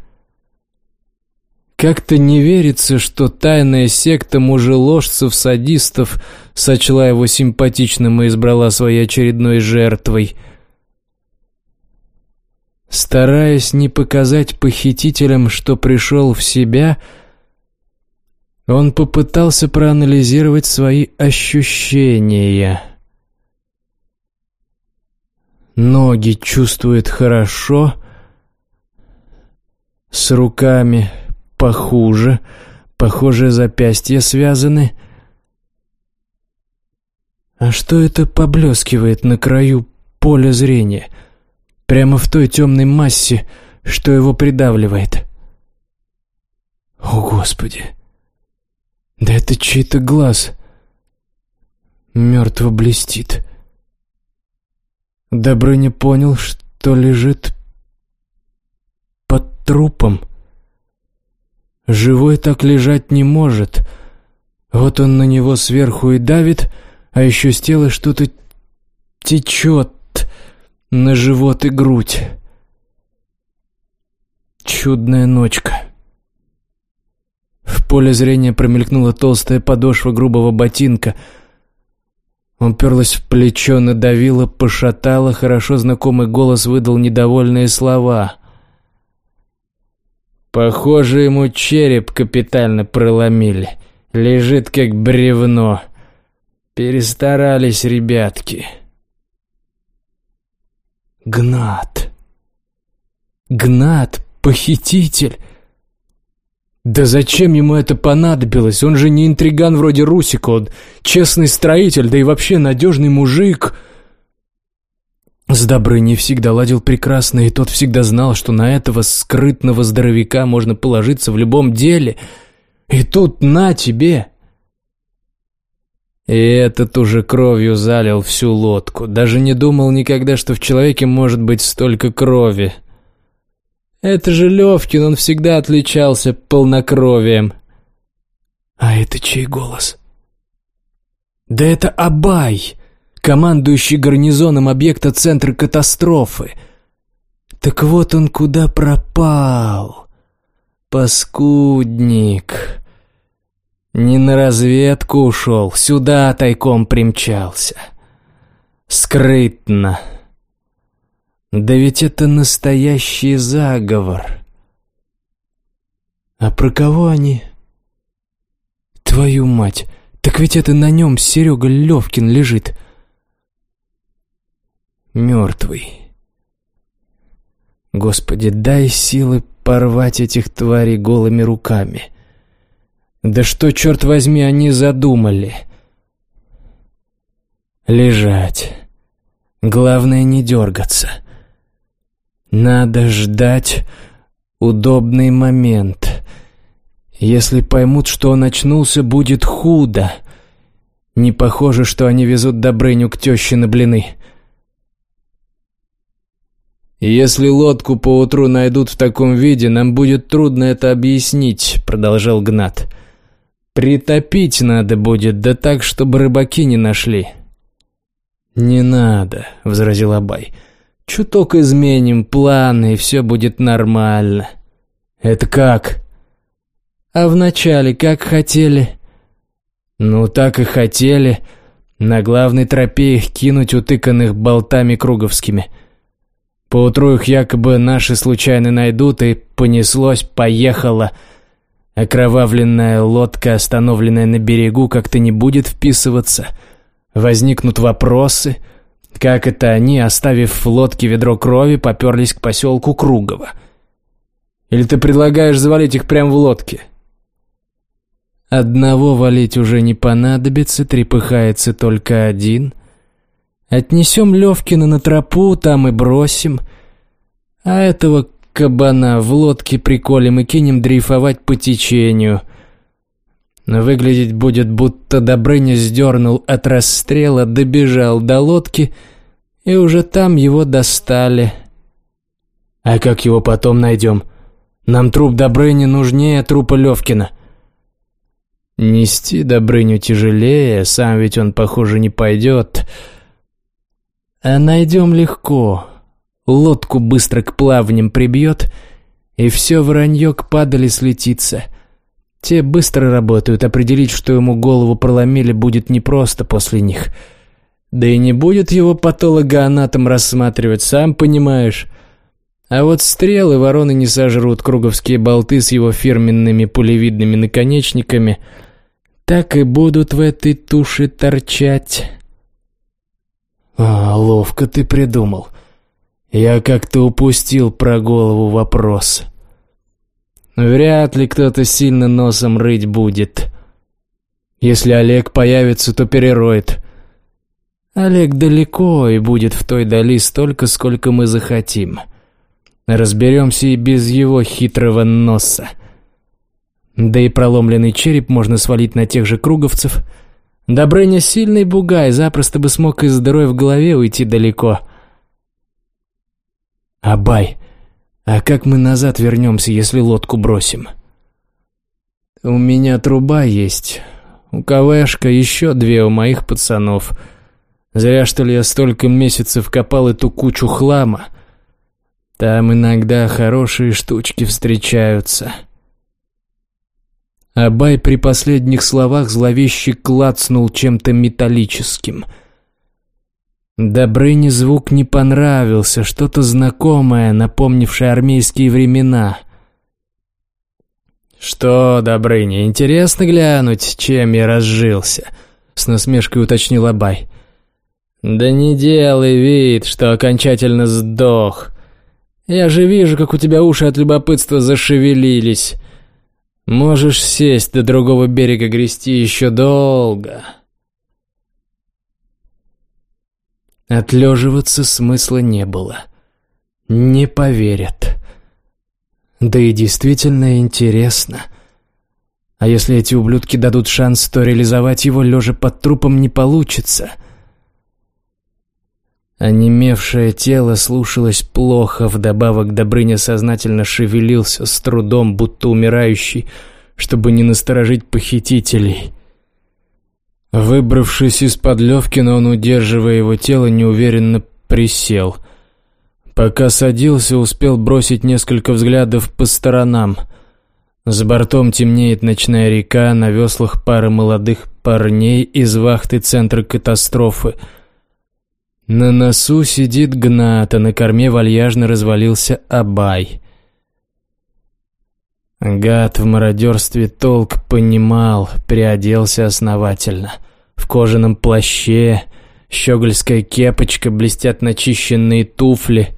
Как-то не верится, что тайная секта мужеложцев-садистов сочла его симпатичным и избрала своей очередной жертвой. Стараясь не показать похитителям, что пришел в себя, он попытался проанализировать свои ощущения. Ноги чувствует хорошо, с руками похуже. Похоже, запястья связаны. А что это поблескивает на краю поля зрения? Прямо в той темной массе, что его придавливает. О, Господи! Да это чей-то глаз. Мертво блестит. Добрыня понял, что лежит под трупом. Живой так лежать не может. Вот он на него сверху и давит, а еще с тела что-то течет на живот и грудь. Чудная ночка. В поле зрения промелькнула толстая подошва грубого ботинка. Он перлась в плечо, надавила, пошатала, хорошо знакомый голос выдал недовольные слова. Похоже, ему череп капитально проломили. Лежит как бревно. Перестарались ребятки. Гнат. Гнат, похититель. Да зачем ему это понадобилось? Он же не интриган вроде Русика, он честный строитель, да и вообще надежный мужик. С Добрыней всегда ладил прекрасно, и тот всегда знал, что на этого скрытного здоровяка можно положиться в любом деле. И тут на тебе! И этот уже кровью залил всю лодку. Даже не думал никогда, что в человеке может быть столько крови. Это же Левкин, он всегда отличался полнокровием. А это чей голос? Да это Абай! командующий гарнизоном объекта центра катастрофы. Так вот он куда пропал. Паскудник. Не на разведку ушел, сюда тайком примчался. Скрытно. Да ведь это настоящий заговор. А про кого они? Твою мать, так ведь это на нем Серега Левкин лежит мертвый. Господи, дай силы порвать этих тварей голыми руками. Да что, черт возьми, они задумали? Лежать. Главное не дергаться. Надо ждать удобный момент. Если поймут, что он очнулся, будет худо. Не похоже, что они везут Добрыню к теще на блины. «Если лодку поутру найдут в таком виде, нам будет трудно это объяснить», — продолжал Гнат. Притопить надо будет, да так, чтобы рыбаки не нашли». «Не надо», — возразил Абай. «Чуток изменим планы, и все будет нормально». «Это как?» «А вначале как хотели?» «Ну, так и хотели. На главной тропе их кинуть утыканных болтами круговскими. Поутру их якобы наши случайно найдут, и понеслось, поехало. Окровавленная лодка, остановленная на берегу, как-то не будет вписываться. Возникнут вопросы, как это они, оставив в лодке ведро крови, поперлись к поселку Кругово. Или ты предлагаешь завалить их прямо в лодке?» Одного валить уже не понадобится, трепыхается только один. Отнесем Левкина на тропу, там и бросим. А этого кабана в лодке приколем и кинем дрейфовать по течению. Выглядеть будет, будто Добрыня сдернул от расстрела, добежал до лодки, и уже там его достали. А как его потом найдем? Нам труп Добрыни нужнее трупа Левкина. — Нести Добрыню тяжелее, сам ведь он, похоже, не пойдет. А найдем легко. Лодку быстро к плавням прибьет, и все вранье к падали слетится. Те быстро работают, определить, что ему голову проломили, будет непросто после них. Да и не будет его патологоанатом рассматривать, сам понимаешь. А вот стрелы вороны не сожрут, круговские болты с его фирменными пулевидными наконечниками так и будут в этой туше торчать. А, ловко ты придумал. Я как-то упустил про голову вопрос. Вряд ли кто-то сильно носом рыть будет. Если Олег появится, то перероет. Олег далеко и будет в той дали столько, сколько мы захотим. Разберемся и без его хитрого носа. Да и проломленный череп можно свалить на тех же круговцев. Добрыня сильный бугай, запросто бы смог из дырой в голове уйти далеко. Абай, а как мы назад вернемся, если лодку бросим? У меня труба есть. У КВшка еще две у моих пацанов. Зря, что ли, я столько месяцев копал эту кучу хлама. Там иногда хорошие штучки встречаются. Абай при последних словах зловеще клацнул чем-то металлическим. Добрыне звук не понравился, что-то знакомое, напомнившее армейские времена. «Что, Добрыня, интересно глянуть, чем я разжился?» — с насмешкой уточнил Абай. «Да не делай вид, что окончательно сдох. Я же вижу, как у тебя уши от любопытства зашевелились». Можешь сесть до другого берега грести еще долго. Отлеживаться смысла не было. Не поверят. Да и действительно интересно. А если эти ублюдки дадут шанс, то реализовать его лежа под трупом не получится — Онемевшее тело слушалось плохо, вдобавок Добрыня сознательно шевелился с трудом, будто умирающий, чтобы не насторожить похитителей. Выбравшись из-под Левкина, он, удерживая его тело, неуверенно присел. Пока садился, успел бросить несколько взглядов по сторонам. С бортом темнеет ночная река, на веслах пара молодых парней из вахты центра катастрофы — на носу сидит Гнат, а на корме вальяжно развалился Абай. Гад в мародерстве толк понимал, приоделся основательно. В кожаном плаще, щегольская кепочка, блестят начищенные туфли.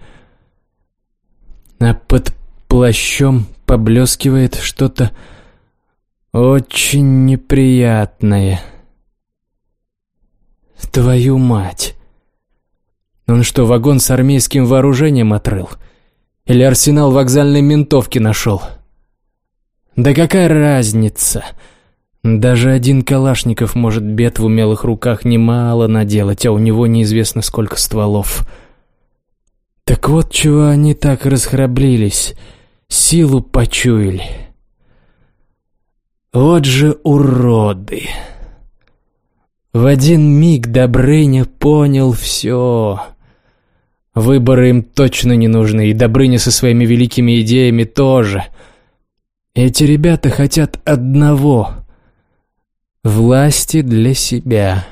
А под плащом поблескивает что-то очень неприятное. Твою мать! Он что, вагон с армейским вооружением отрыл? Или арсенал вокзальной ментовки нашел? Да какая разница? Даже один Калашников может бед в умелых руках немало наделать, а у него неизвестно сколько стволов. Так вот чего они так расхрабрились, силу почуяли. Вот же уроды. В один миг Добрыня понял все. Выборы им точно не нужны, и Добрыня со своими великими идеями тоже. Эти ребята хотят одного — власти для себя.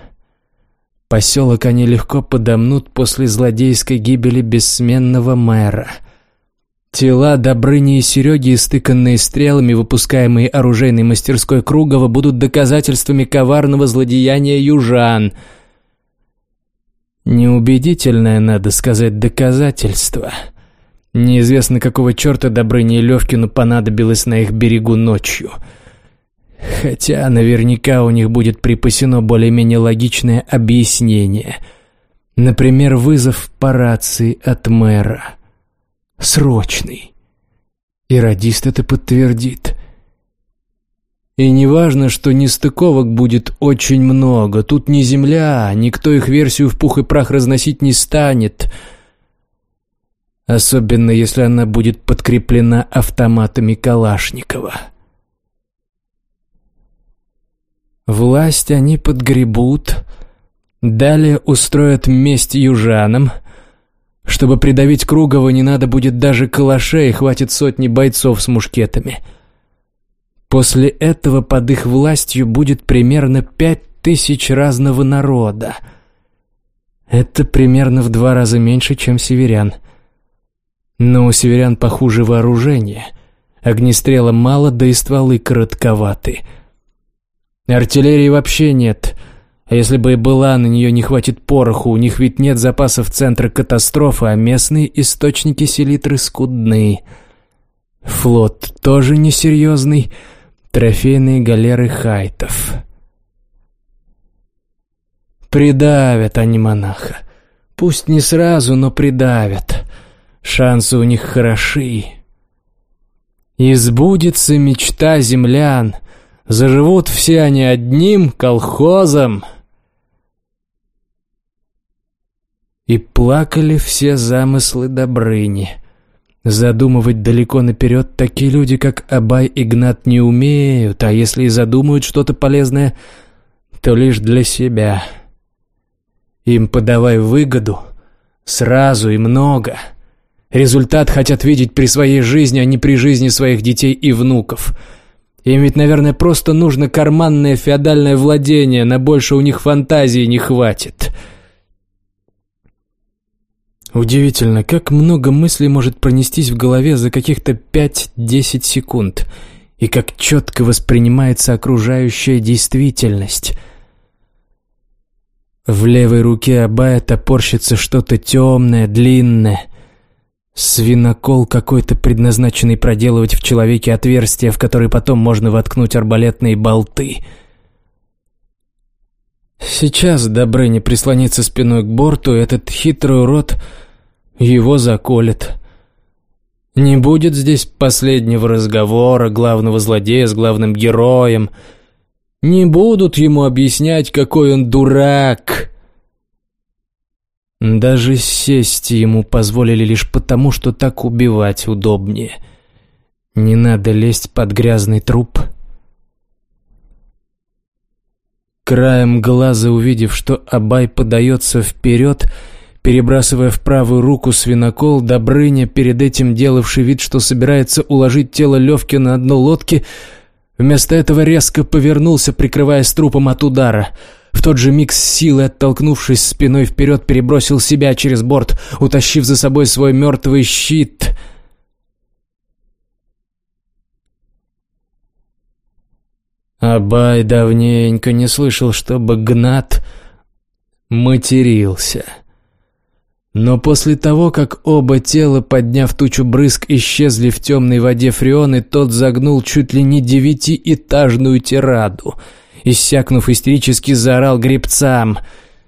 Поселок они легко подомнут после злодейской гибели бессменного мэра. Тела Добрыни и Сереги, истыканные стрелами, выпускаемые оружейной мастерской Кругова, будут доказательствами коварного злодеяния южан. Неубедительное, надо сказать, доказательство. Неизвестно, какого черта Добрыне и Левкину понадобилось на их берегу ночью — Хотя наверняка у них будет припасено более-менее логичное объяснение. Например, вызов по рации от мэра. Срочный. И радист это подтвердит. И не важно, что нестыковок будет очень много. Тут не земля, никто их версию в пух и прах разносить не станет. Особенно, если она будет подкреплена автоматами Калашникова. Власть они подгребут, далее устроят месть южанам. Чтобы придавить Кругова, не надо будет даже калашей, хватит сотни бойцов с мушкетами. После этого под их властью будет примерно пять тысяч разного народа. Это примерно в два раза меньше, чем северян. Но у северян похуже вооружение. Огнестрела мало, да и стволы коротковаты — Артиллерии вообще нет. А если бы и была, на нее не хватит пороху. У них ведь нет запасов центра катастрофы, а местные источники селитры скудны. Флот тоже несерьезный. Трофейные галеры хайтов. Придавят они монаха. Пусть не сразу, но придавят. Шансы у них хороши. Избудется мечта землян — Заживут все они одним колхозом. И плакали все замыслы Добрыни. Задумывать далеко наперед такие люди, как Абай Игнат, не умеют, а если и задумают что-то полезное, то лишь для себя. Им подавай выгоду, сразу и много. Результат хотят видеть при своей жизни, а не при жизни своих детей и внуков — им ведь, наверное, просто нужно карманное феодальное владение, на больше у них фантазии не хватит. Удивительно, как много мыслей может пронестись в голове за каких-то 5-10 секунд, и как четко воспринимается окружающая действительность. В левой руке Абая топорщится что-то темное, длинное, Свинокол какой-то предназначенный проделывать в человеке отверстие, в которое потом можно воткнуть арбалетные болты. Сейчас Добрыня прислонится спиной к борту, этот хитрый урод его заколет. Не будет здесь последнего разговора главного злодея с главным героем. Не будут ему объяснять, какой он дурак. Даже сесть ему позволили лишь потому, что так убивать удобнее. Не надо лезть под грязный труп. Краем глаза увидев, что Абай подается вперед, перебрасывая в правую руку свинокол, Добрыня, перед этим делавший вид, что собирается уложить тело Левки на дно лодки, вместо этого резко повернулся, прикрываясь трупом от удара — в тот же миг с силой, оттолкнувшись спиной вперед, перебросил себя через борт, утащив за собой свой мертвый щит. Абай давненько не слышал, чтобы Гнат матерился. Но после того, как оба тела, подняв тучу брызг, исчезли в темной воде Фреоны, тот загнул чуть ли не девятиэтажную тираду — Иссякнув истерически, заорал гребцам.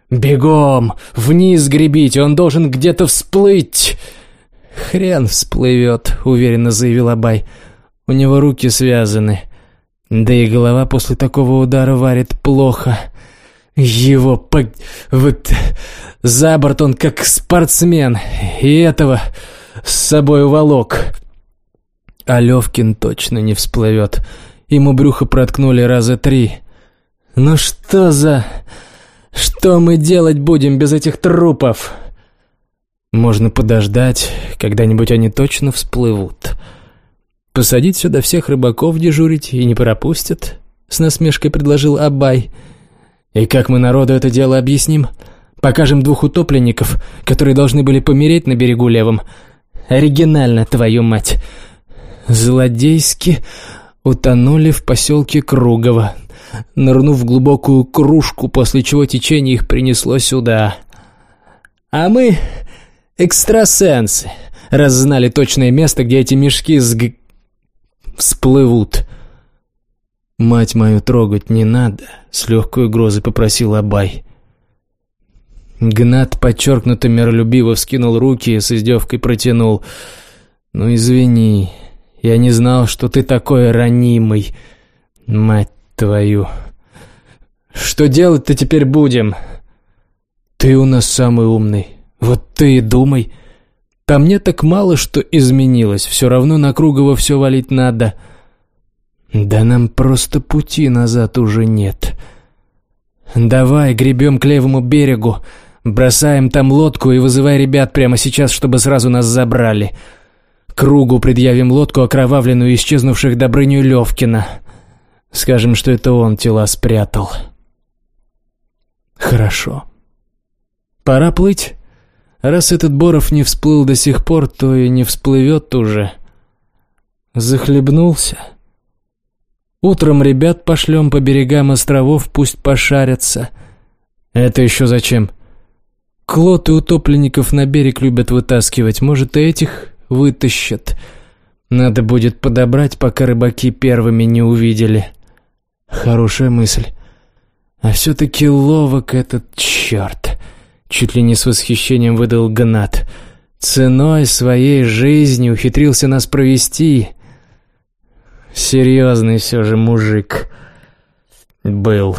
«Бегом! Вниз гребите! Он должен где-то всплыть!» «Хрен всплывет», — уверенно заявил Абай. «У него руки связаны. Да и голова после такого удара варит плохо. Его по... вот... за борт он как спортсмен. И этого с собой уволок». А Левкин точно не всплывет. ему брюхо проткнули раза три. «Ну что за... Что мы делать будем без этих трупов?» «Можно подождать, когда-нибудь они точно всплывут. Посадить сюда всех рыбаков дежурить и не пропустят», — с насмешкой предложил Абай. «И как мы народу это дело объясним? Покажем двух утопленников, которые должны были помереть на берегу левом. Оригинально, твою мать!» Злодейски утонули в поселке Кругово, нырнув в глубокую кружку, после чего течение их принесло сюда. А мы экстрасенсы, раз знали точное место, где эти мешки сг... всплывут. «Мать мою трогать не надо», — с легкой угрозой попросил Абай. Гнат подчеркнуто миролюбиво вскинул руки и с издевкой протянул. «Ну, извини, я не знал, что ты такой ранимый, мать твою. Что делать-то теперь будем? Ты у нас самый умный. Вот ты и думай. По мне так мало что изменилось, все равно на Кругово все валить надо. Да нам просто пути назад уже нет. Давай, гребем к левому берегу, бросаем там лодку и вызывай ребят прямо сейчас, чтобы сразу нас забрали. Кругу предъявим лодку, окровавленную исчезнувших Добрыню Левкина. Скажем, что это он тела спрятал. Хорошо. Пора плыть. Раз этот Боров не всплыл до сих пор, то и не всплывет уже. Захлебнулся. Утром ребят пошлем по берегам островов, пусть пошарятся. Это еще зачем? Клоты утопленников на берег любят вытаскивать. Может, и этих вытащат. Надо будет подобрать, пока рыбаки первыми не увидели. Хорошая мысль. А все-таки ловок этот черт. Чуть ли не с восхищением выдал Гнат. Ценой своей жизни ухитрился нас провести. Серьезный все же мужик был.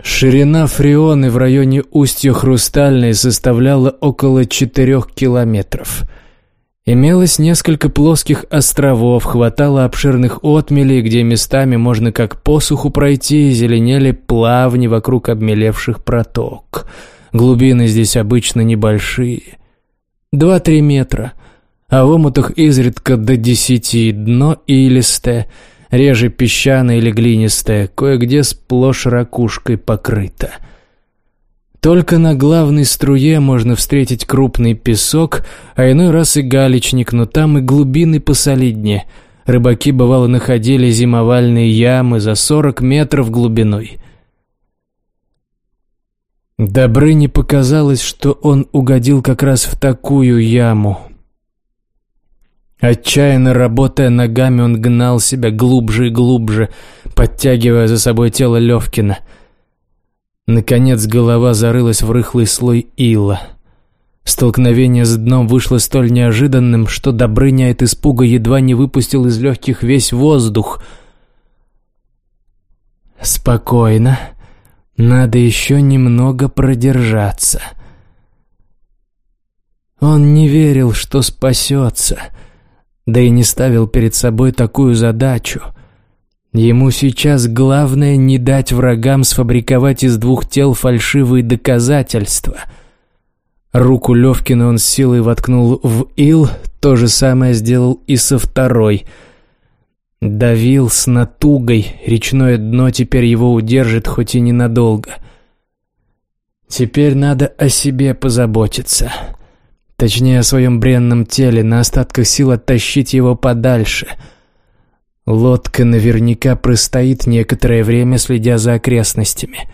Ширина Фрионы в районе устья Хрустальной составляла около четырех километров. Имелось несколько плоских островов, хватало обширных отмелей, где местами можно как посуху пройти, зеленели плавни вокруг обмелевших проток. Глубины здесь обычно небольшие. Два-три метра, а в омутах изредка до десяти, дно илистое – реже песчаная или глинистая, кое-где сплошь ракушкой покрыта. Только на главной струе можно встретить крупный песок, а иной раз и галечник, но там и глубины посолиднее. Рыбаки, бывало, находили зимовальные ямы за сорок метров глубиной. Добрыне показалось, что он угодил как раз в такую яму, Отчаянно работая ногами, он гнал себя глубже и глубже, подтягивая за собой тело Левкина. Наконец голова зарылась в рыхлый слой ила. Столкновение с дном вышло столь неожиданным, что Добрыня от испуга едва не выпустил из легких весь воздух. «Спокойно. Надо еще немного продержаться». Он не верил, что спасется — да и не ставил перед собой такую задачу. Ему сейчас главное не дать врагам сфабриковать из двух тел фальшивые доказательства. Руку Левкина он с силой воткнул в ил, то же самое сделал и со второй. Давил с натугой, речное дно теперь его удержит, хоть и ненадолго. Теперь надо о себе позаботиться. Точнее, о своем бренном теле, на остатках сил оттащить его подальше. Лодка наверняка простоит некоторое время, следя за окрестностями.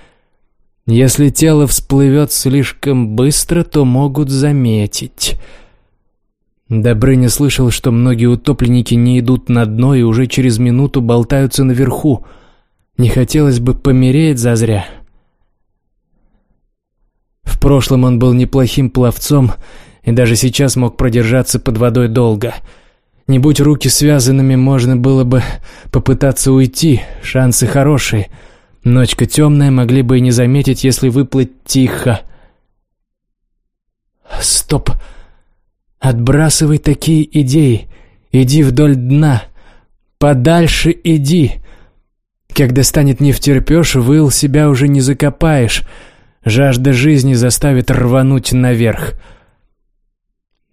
Если тело всплывет слишком быстро, то могут заметить. Добрыня слышал, что многие утопленники не идут на дно и уже через минуту болтаются наверху. Не хотелось бы помереть зазря. В прошлом он был неплохим пловцом и даже сейчас мог продержаться под водой долго. Не будь руки связанными, можно было бы попытаться уйти, шансы хорошие. Ночка темная, могли бы и не заметить, если выплыть тихо. Стоп! Отбрасывай такие идеи. Иди вдоль дна. Подальше иди. Когда станет не втерпешь, выл себя уже не закопаешь. Жажда жизни заставит рвануть наверх.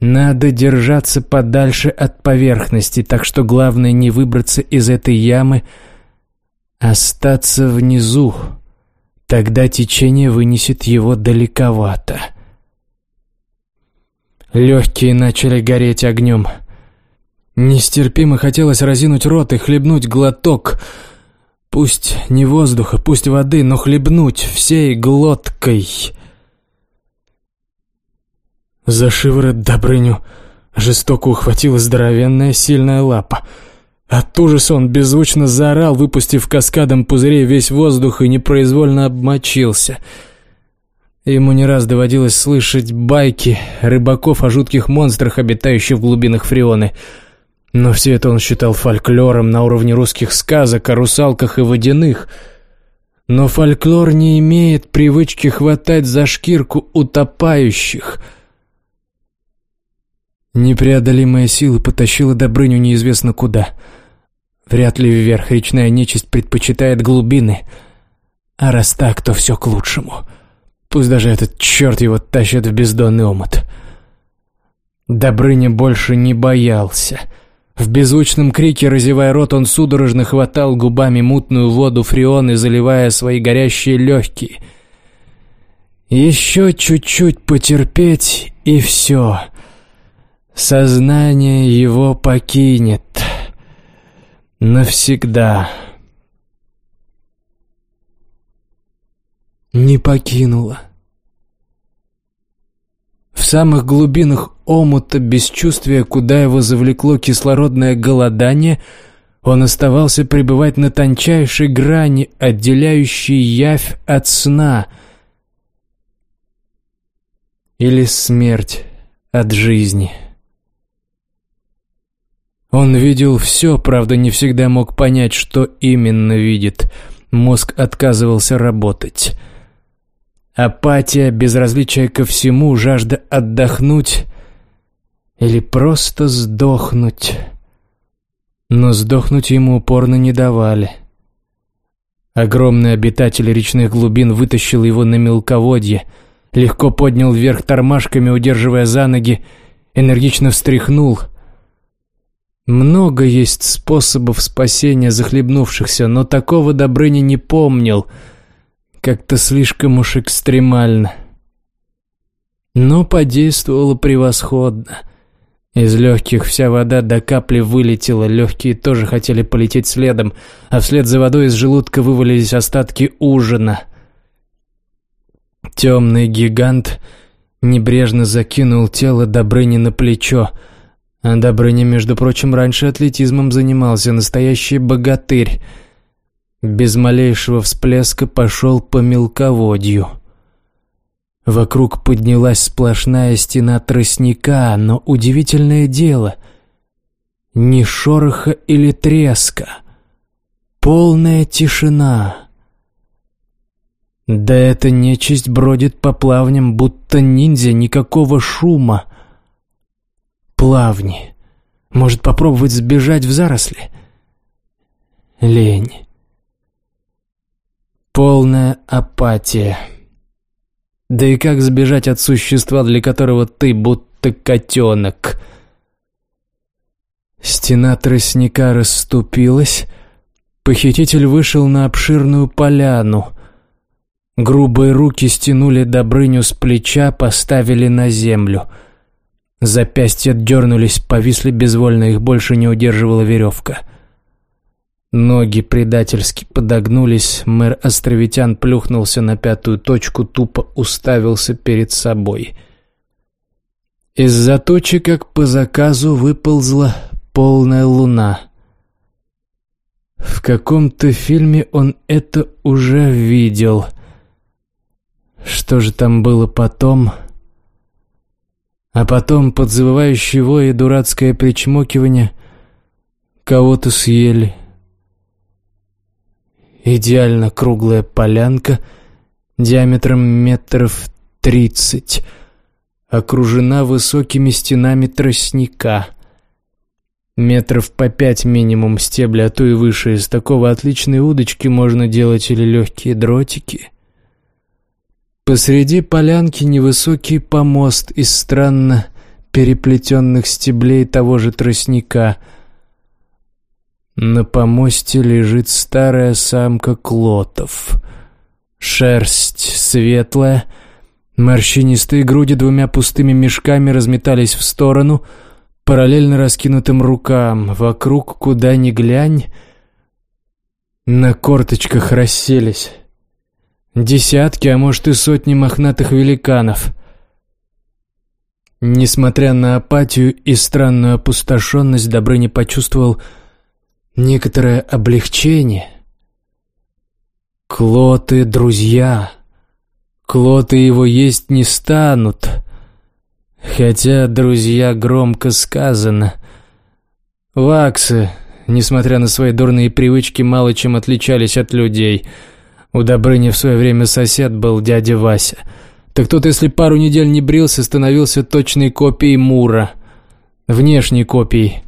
Надо держаться подальше от поверхности, так что главное не выбраться из этой ямы, а остаться внизу. Тогда течение вынесет его далековато. Легкие начали гореть огнем. Нестерпимо хотелось разинуть рот и хлебнуть глоток. Пусть не воздуха, пусть воды, но хлебнуть всей глоткой. За шиворот Добрыню жестоко ухватила здоровенная сильная лапа. От ужаса он беззвучно заорал, выпустив каскадом пузырей весь воздух и непроизвольно обмочился — Ему не раз доводилось слышать байки рыбаков о жутких монстрах, обитающих в глубинах Фрионы. Но все это он считал фольклором на уровне русских сказок о русалках и водяных. Но фольклор не имеет привычки хватать за шкирку утопающих. Непреодолимая сила потащила Добрыню неизвестно куда. Вряд ли вверх речная нечисть предпочитает глубины. А раз так, то все к лучшему. — Пусть даже этот черт его тащит в бездонный омут. Добрыня больше не боялся. В беззвучном крике, разевая рот, он судорожно хватал губами мутную воду фреоны, заливая свои горящие легкие. Еще чуть-чуть потерпеть, и все. Сознание его покинет. Навсегда. не покинула. В самых глубинах омута бесчувствия, куда его завлекло кислородное голодание, он оставался пребывать на тончайшей грани, отделяющей явь от сна. Или смерть от жизни. Он видел все, правда, не всегда мог понять, что именно видит. Мозг отказывался работать. Апатия, безразличие ко всему, жажда отдохнуть или просто сдохнуть. Но сдохнуть ему упорно не давали. Огромный обитатель речных глубин вытащил его на мелководье, легко поднял вверх тормашками, удерживая за ноги, энергично встряхнул. Много есть способов спасения захлебнувшихся, но такого Добрыня не помнил — как-то слишком уж экстремально. Но подействовало превосходно. Из легких вся вода до капли вылетела, легкие тоже хотели полететь следом, а вслед за водой из желудка вывалились остатки ужина. Темный гигант небрежно закинул тело Добрыни на плечо, а Добрыня, между прочим, раньше атлетизмом занимался, настоящий богатырь — без малейшего всплеска пошел по мелководью. Вокруг поднялась сплошная стена тростника, но удивительное дело — ни шороха или треска, полная тишина. Да эта нечисть бродит по плавням, будто ниндзя, никакого шума. Плавни. Может попробовать сбежать в заросли? Лень. Полная апатия. Да и как сбежать от существа, для которого ты будто котенок? Стена тростника расступилась. Похититель вышел на обширную поляну. Грубые руки стянули Добрыню с плеча, поставили на землю. Запястья дернулись, повисли безвольно, их больше не удерживала веревка. — Ноги предательски подогнулись, мэр Островитян плюхнулся на пятую точку, тупо уставился перед собой. Из-за тучи, как по заказу, выползла полная луна. В каком-то фильме он это уже видел. Что же там было потом? А потом подзывающий вой и дурацкое причмокивание кого-то съели. Идеально круглая полянка диаметром метров тридцать. окружена высокими стенами тростника. Метров по пять минимум стебля, а то и выше. Из такого отличной удочки можно делать или легкие дротики. Посреди полянки невысокий помост из странно переплетенных стеблей того же тростника. На помосте лежит старая самка клотов. Шерсть светлая, морщинистые груди двумя пустыми мешками разметались в сторону, параллельно раскинутым рукам. Вокруг, куда ни глянь, на корточках расселись. Десятки, а может и сотни мохнатых великанов. Несмотря на апатию и странную опустошенность, Добрыня почувствовал некоторое облегчение. Клоты — друзья. Клоты его есть не станут. Хотя друзья громко сказано. Ваксы, несмотря на свои дурные привычки, мало чем отличались от людей — у Добрыни в свое время сосед был дядя Вася. Так тот, если пару недель не брился, становился точной копией Мура. Внешней копией.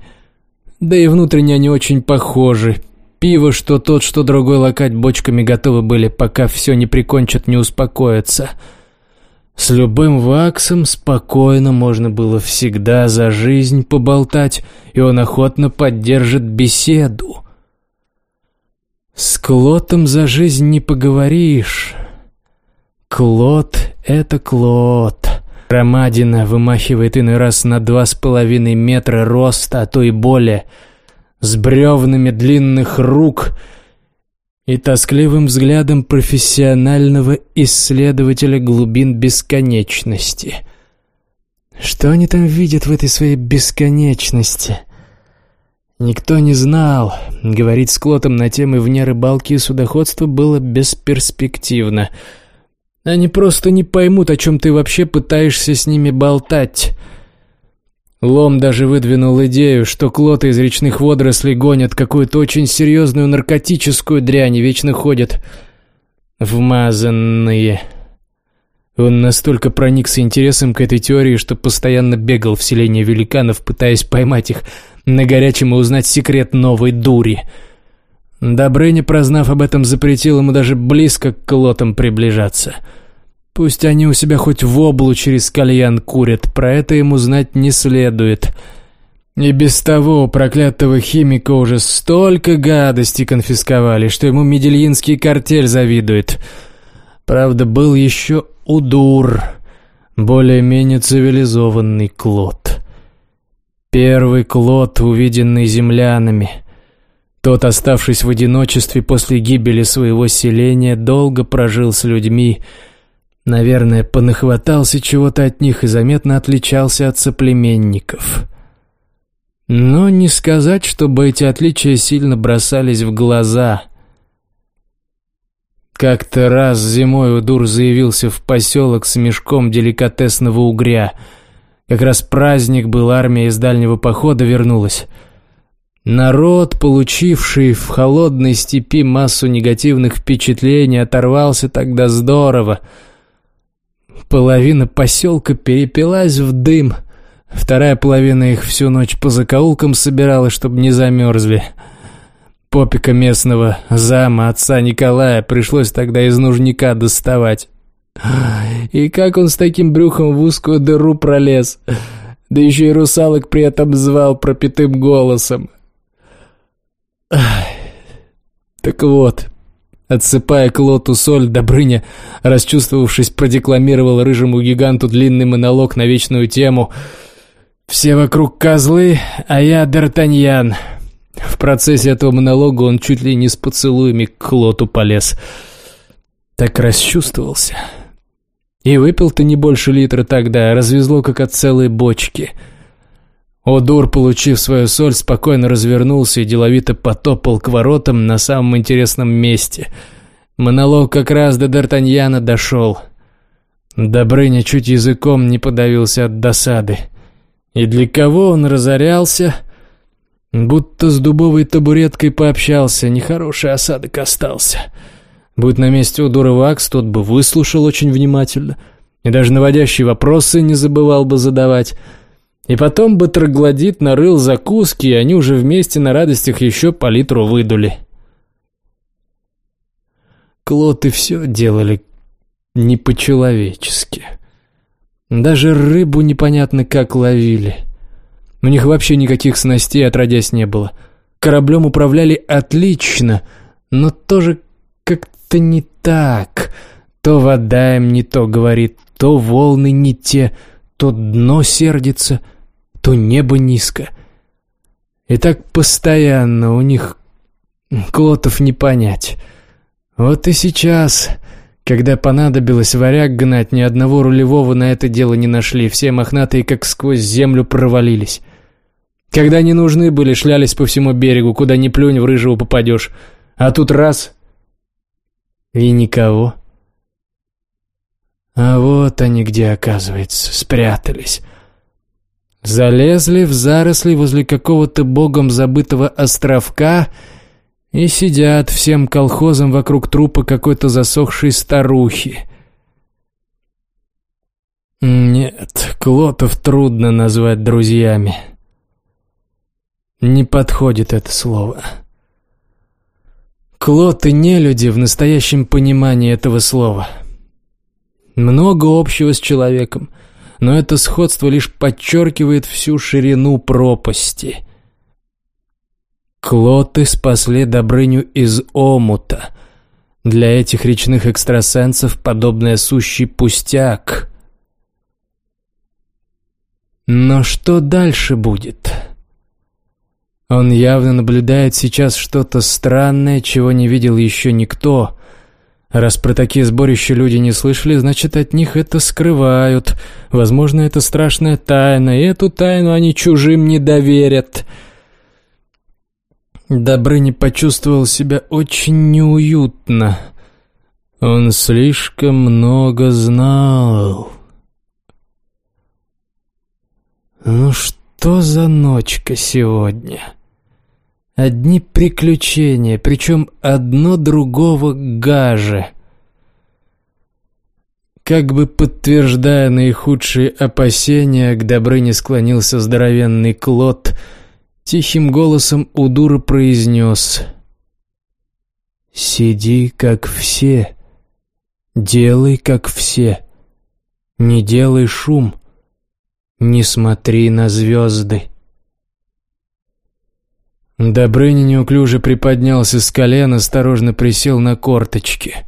Да и внутренне они очень похожи. Пиво, что тот, что другой лакать бочками готовы были, пока все не прикончат, не успокоятся. С любым ваксом спокойно можно было всегда за жизнь поболтать, и он охотно поддержит беседу. С Клотом за жизнь не поговоришь. Клот — это Клот. Громадина вымахивает иной раз на два с половиной метра роста, а то и более, с бревнами длинных рук и тоскливым взглядом профессионального исследователя глубин бесконечности. Что они там видят в этой своей бесконечности — Никто не знал. Говорить с Клотом на темы вне рыбалки и судоходства было бесперспективно. Они просто не поймут, о чем ты вообще пытаешься с ними болтать. Лом даже выдвинул идею, что клоты из речных водорослей гонят какую-то очень серьезную наркотическую дрянь и вечно ходят вмазанные. Он настолько проникся интересом к этой теории, что постоянно бегал в селение великанов, пытаясь поймать их на горячем и узнать секрет новой дури. Добрыня, прознав об этом, запретил ему даже близко к клотам приближаться. Пусть они у себя хоть в облу через кальян курят, про это ему знать не следует. И без того проклятого химика уже столько гадостей конфисковали, что ему медельинский картель завидует. Правда, был еще Удур, более-менее цивилизованный клод. Первый клод, увиденный землянами. Тот, оставшись в одиночестве после гибели своего селения, долго прожил с людьми, наверное, понахватался чего-то от них и заметно отличался от соплеменников. Но не сказать, чтобы эти отличия сильно бросались в глаза. Как-то раз зимой Удур заявился в поселок с мешком деликатесного угря — как раз праздник был, армия из дальнего похода вернулась. Народ, получивший в холодной степи массу негативных впечатлений, оторвался тогда здорово. Половина поселка перепилась в дым, вторая половина их всю ночь по закоулкам собирала, чтобы не замерзли. Попика местного зама отца Николая пришлось тогда из нужника доставать. И как он с таким брюхом в узкую дыру пролез? Да еще и русалок при этом звал пропитым голосом. Так вот, отсыпая к лоту соль, Добрыня, расчувствовавшись, продекламировал рыжему гиганту длинный монолог на вечную тему «Все вокруг козлы, а я Д'Артаньян». В процессе этого монолога он чуть ли не с поцелуями к лоту полез. Так расчувствовался. И выпил-то не больше литра тогда, развезло как от целой бочки. Одур, получив свою соль, спокойно развернулся и деловито потопал к воротам на самом интересном месте. Монолог как раз до Д'Артаньяна дошел. Добрыня чуть языком не подавился от досады. И для кого он разорялся? Будто с дубовой табуреткой пообщался, нехороший осадок остался. Будь на месте у дура Вакс, тот бы выслушал очень внимательно. И даже наводящие вопросы не забывал бы задавать. И потом бы троглодит нарыл закуски, и они уже вместе на радостях еще по литру выдули. Клоты все делали не по-человечески. Даже рыбу непонятно как ловили. У них вообще никаких снастей отродясь не было. Кораблем управляли отлично, но тоже как-то не так. То вода им не то говорит, то волны не те, то дно сердится, то небо низко. И так постоянно у них клотов не понять. Вот и сейчас, когда понадобилось варяг гнать, ни одного рулевого на это дело не нашли, все мохнатые как сквозь землю провалились. Когда не нужны были, шлялись по всему берегу, куда ни плюнь, в рыжего попадешь. А тут раз — и никого. А вот они где, оказывается, спрятались. Залезли в заросли возле какого-то богом забытого островка и сидят всем колхозом вокруг трупа какой-то засохшей старухи. Нет, Клотов трудно назвать друзьями. Не подходит это слово. Клоты не люди в настоящем понимании этого слова. Много общего с человеком, но это сходство лишь подчеркивает всю ширину пропасти. Клоты спасли Добрыню из омута. Для этих речных экстрасенсов подобное сущий пустяк. Но что дальше будет? Он явно наблюдает сейчас что-то странное, чего не видел еще никто. Раз про такие сборища люди не слышали, значит, от них это скрывают. Возможно, это страшная тайна, и эту тайну они чужим не доверят. Добрыня почувствовал себя очень неуютно. Он слишком много знал. Ну что за ночка сегодня? Одни приключения, причем одно другого гаже. Как бы подтверждая наихудшие опасения, к Добрыне склонился здоровенный Клод, тихим голосом у дуры произнес «Сиди, как все, делай, как все, не делай шум, не смотри на звезды». Добрыня неуклюже приподнялся с колен, осторожно присел на корточки.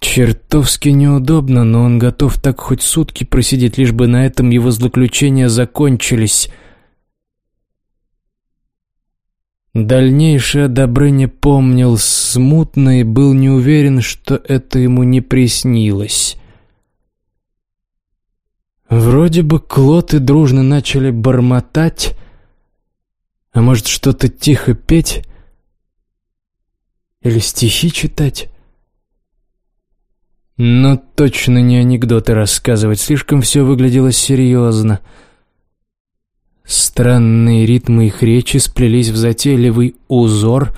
Чертовски неудобно, но он готов так хоть сутки просидеть, лишь бы на этом его злоключения закончились. Дальнейшее Добрыня помнил смутно и был не уверен, что это ему не приснилось. Вроде бы клоты дружно начали бормотать, а может, что-то тихо петь? Или стихи читать? Но точно не анекдоты рассказывать, слишком все выглядело серьезно. Странные ритмы их речи сплелись в затейливый узор.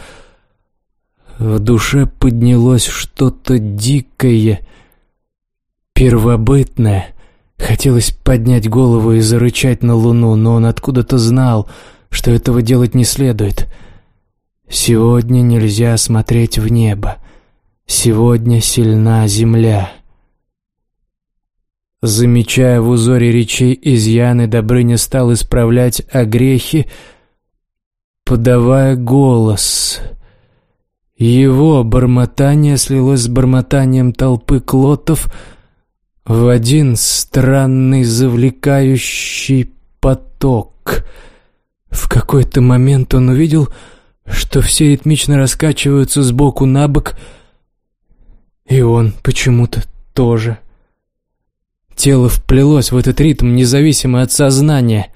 В душе поднялось что-то дикое, первобытное. Хотелось поднять голову и зарычать на луну, но он откуда-то знал — что этого делать не следует. Сегодня нельзя смотреть в небо. Сегодня сильна земля. Замечая в узоре речей изъяны, Добрыня стал исправлять огрехи, подавая голос. Его бормотание слилось с бормотанием толпы клотов в один странный завлекающий поток — в какой-то момент он увидел, что все ритмично раскачиваются сбоку на бок, и он почему-то тоже. Тело вплелось в этот ритм, независимо от сознания.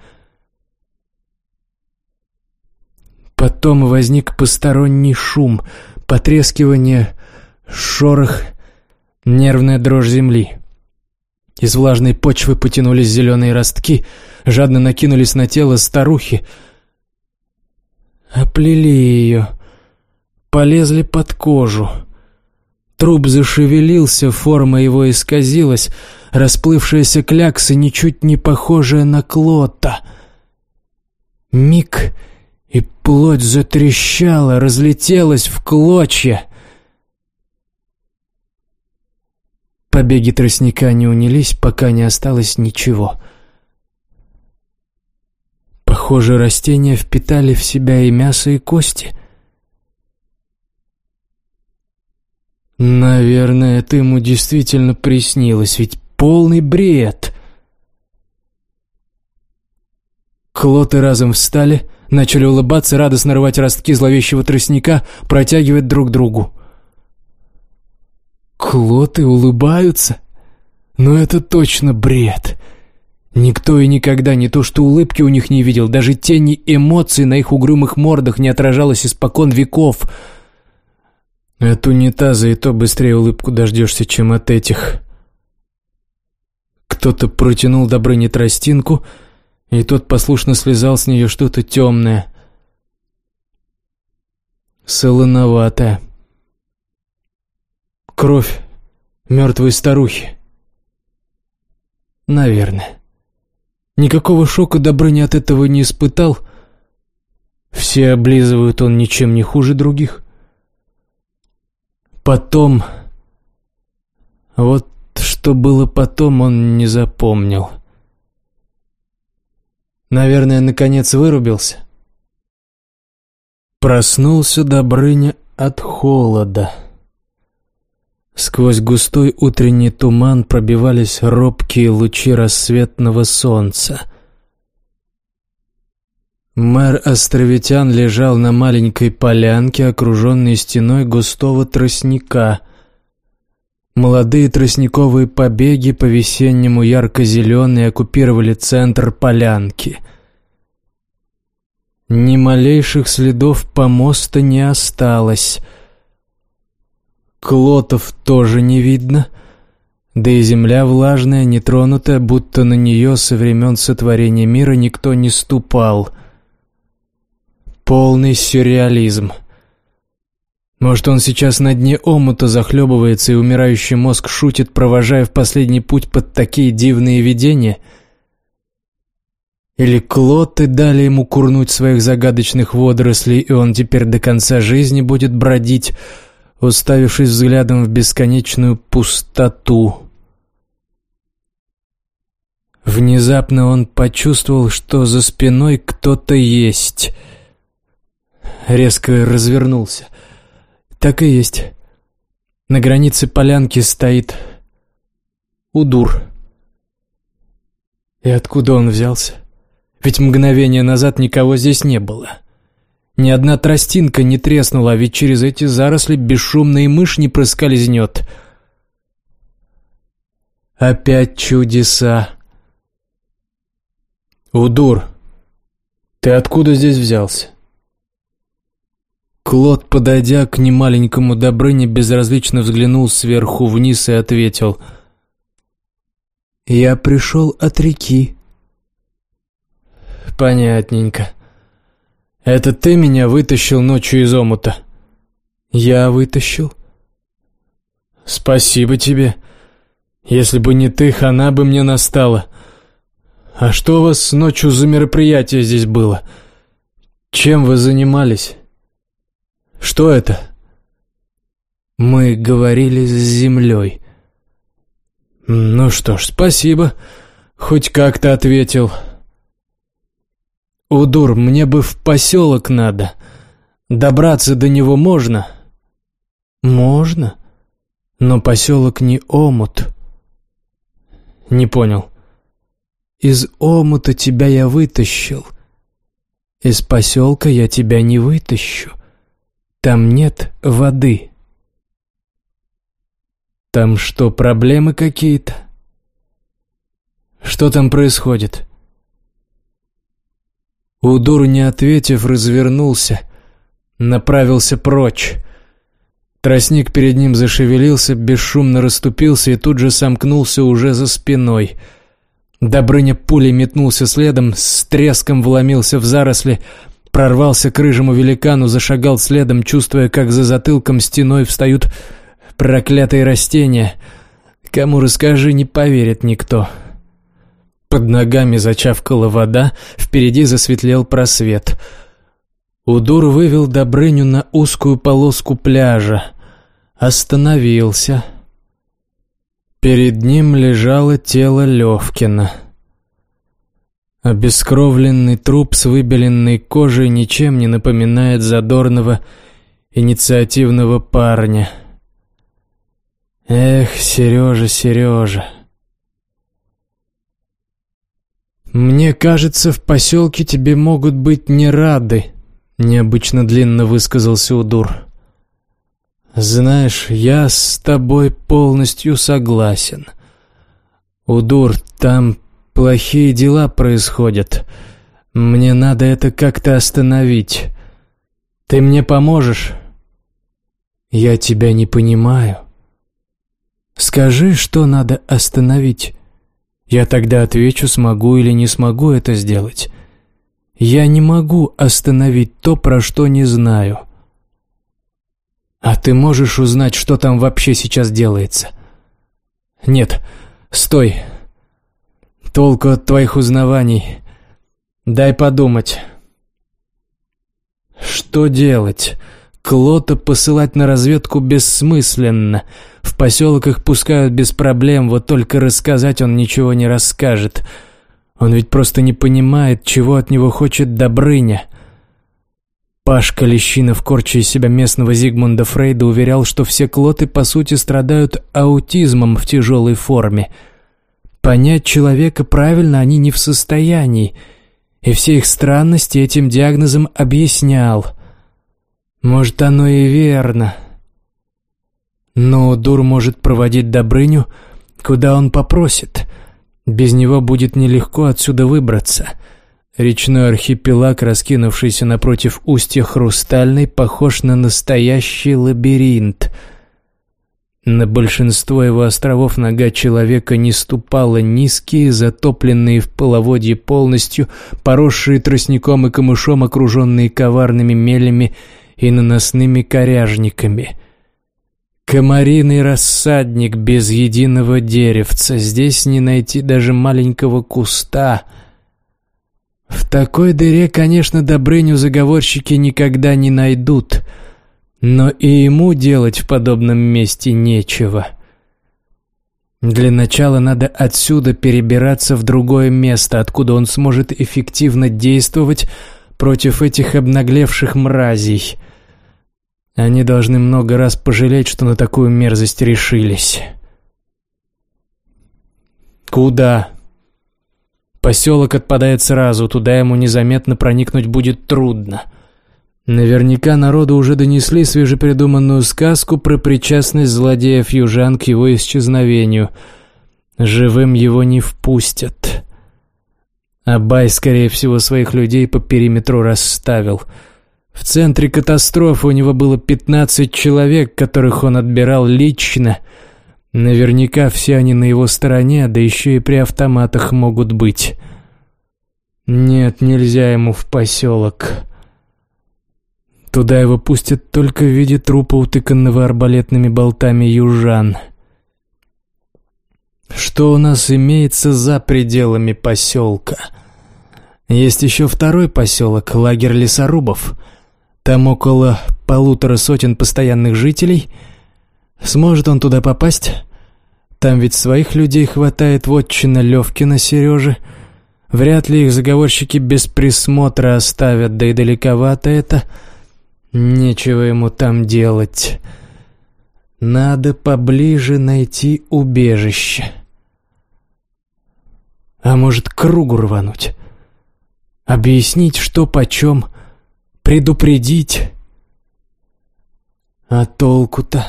Потом возник посторонний шум, потрескивание, шорох, нервная дрожь земли. Из влажной почвы потянулись зеленые ростки, жадно накинулись на тело старухи, оплели ее, полезли под кожу. Труп зашевелился, форма его исказилась, расплывшаяся клякса, ничуть не похожая на Клота. Миг, и плоть затрещала, разлетелась в клочья. Побеги тростника не унялись, пока не осталось ничего. Похоже, растения впитали в себя и мясо, и кости — Наверное, это ему действительно приснилось, ведь полный бред. Клоты разом встали, начали улыбаться, радостно рвать ростки зловещего тростника, протягивать друг другу. Клоты улыбаются? Но это точно бред. Никто и никогда не то что улыбки у них не видел, даже тени эмоций на их угрюмых мордах не отражалось испокон веков — от унитаза и то быстрее улыбку дождешься, чем от этих. Кто-то протянул Добрыне тростинку, и тот послушно слезал с нее что-то темное. Солоноватое. Кровь мертвой старухи. Наверное. Никакого шока Добрыня от этого не испытал. Все облизывают, он ничем не хуже других. Потом... Вот что было потом, он не запомнил. Наверное, наконец вырубился. Проснулся Добрыня от холода. Сквозь густой утренний туман пробивались робкие лучи рассветного солнца — Мэр Островитян лежал на маленькой полянке, окруженной стеной густого тростника. Молодые тростниковые побеги по-весеннему ярко-зеленые оккупировали центр полянки. Ни малейших следов помоста не осталось. Клотов тоже не видно, да и земля влажная, нетронутая, будто на нее со времен сотворения мира никто не ступал — Полный сюрреализм. Может, он сейчас на дне омута захлебывается, и умирающий мозг шутит, провожая в последний путь под такие дивные видения? Или клоты дали ему курнуть своих загадочных водорослей, и он теперь до конца жизни будет бродить, уставившись взглядом в бесконечную пустоту? Внезапно он почувствовал, что за спиной кто-то есть — резко развернулся. Так и есть. На границе полянки стоит Удур. И откуда он взялся? Ведь мгновение назад никого здесь не было. Ни одна тростинка не треснула, а ведь через эти заросли бесшумно мышь не проскользнет. Опять чудеса. Удур, ты откуда здесь взялся? Клод, подойдя к немаленькому Добрыне, безразлично взглянул сверху вниз и ответил. «Я пришел от реки». «Понятненько. Это ты меня вытащил ночью из омута?» «Я вытащил». «Спасибо тебе. Если бы не ты, хана бы мне настала. А что у вас ночью за мероприятие здесь было? Чем вы занимались?» Что это?» «Мы говорили с землей». «Ну что ж, спасибо. Хоть как-то ответил». «Удур, мне бы в поселок надо. Добраться до него можно?» «Можно, но поселок не омут». «Не понял». «Из омута тебя я вытащил. Из поселка я тебя не вытащу». Там нет воды. Там что, проблемы какие-то? Что там происходит? Удур, не ответив, развернулся, направился прочь. Тростник перед ним зашевелился, бесшумно расступился и тут же сомкнулся уже за спиной. Добрыня пулей метнулся следом, с треском вломился в заросли, прорвался к рыжему великану, зашагал следом, чувствуя, как за затылком стеной встают Проклятые растения. Кому расскажи, не поверит никто. Под ногами зачавкала вода, впереди засветлел просвет. Удур вывел Добрыню на узкую полоску пляжа. Остановился. Перед ним лежало тело Левкина. Обескровленный труп с выбеленной кожей ничем не напоминает задорного, инициативного парня. Эх, Сережа, Сережа. Мне кажется, в поселке тебе могут быть не рады, необычно длинно высказался Удур. Знаешь, я с тобой полностью согласен. Удур, там Плохие дела происходят. Мне надо это как-то остановить. Ты мне поможешь? Я тебя не понимаю. Скажи, что надо остановить. Я тогда отвечу, смогу или не смогу это сделать. Я не могу остановить то, про что не знаю. А ты можешь узнать, что там вообще сейчас делается? Нет, стой, Толку от твоих узнаваний. Дай подумать. Что делать? Клота посылать на разведку бессмысленно. В поселок их пускают без проблем, вот только рассказать он ничего не расскажет. Он ведь просто не понимает, чего от него хочет Добрыня. Пашка Лещинов, корча из себя местного Зигмунда Фрейда, уверял, что все клоты по сути страдают аутизмом в тяжелой форме – Понять человека правильно они не в состоянии, и все их странности этим диагнозом объяснял. Может, оно и верно. Но Дур может проводить Добрыню, куда он попросит. Без него будет нелегко отсюда выбраться. Речной архипелаг, раскинувшийся напротив устья Хрустальной, похож на настоящий лабиринт — на большинство его островов нога человека не ступала низкие, затопленные в половодье полностью, поросшие тростником и камышом, окруженные коварными мелями и наносными коряжниками. Комариный рассадник без единого деревца, здесь не найти даже маленького куста. В такой дыре, конечно, Добрыню заговорщики никогда не найдут — но и ему делать в подобном месте нечего. Для начала надо отсюда перебираться в другое место, откуда он сможет эффективно действовать против этих обнаглевших мразей. Они должны много раз пожалеть, что на такую мерзость решились. Куда? Поселок отпадает сразу, туда ему незаметно проникнуть будет трудно. — Наверняка народу уже донесли свежепридуманную сказку про причастность злодеев южан к его исчезновению. Живым его не впустят. Абай, скорее всего, своих людей по периметру расставил. В центре катастрофы у него было пятнадцать человек, которых он отбирал лично. Наверняка все они на его стороне, да еще и при автоматах могут быть. Нет, нельзя ему в поселок. Туда его пустят только в виде трупа, утыканного арбалетными болтами южан. Что у нас имеется за пределами поселка? Есть еще второй поселок, лагерь лесорубов. Там около полутора сотен постоянных жителей. Сможет он туда попасть? Там ведь своих людей хватает вотчина Левкина Сережи. Вряд ли их заговорщики без присмотра оставят, да и далековато это... Нечего ему там делать. Надо поближе найти убежище. А может, кругу рвануть? Объяснить, что почем? Предупредить? А толку-то?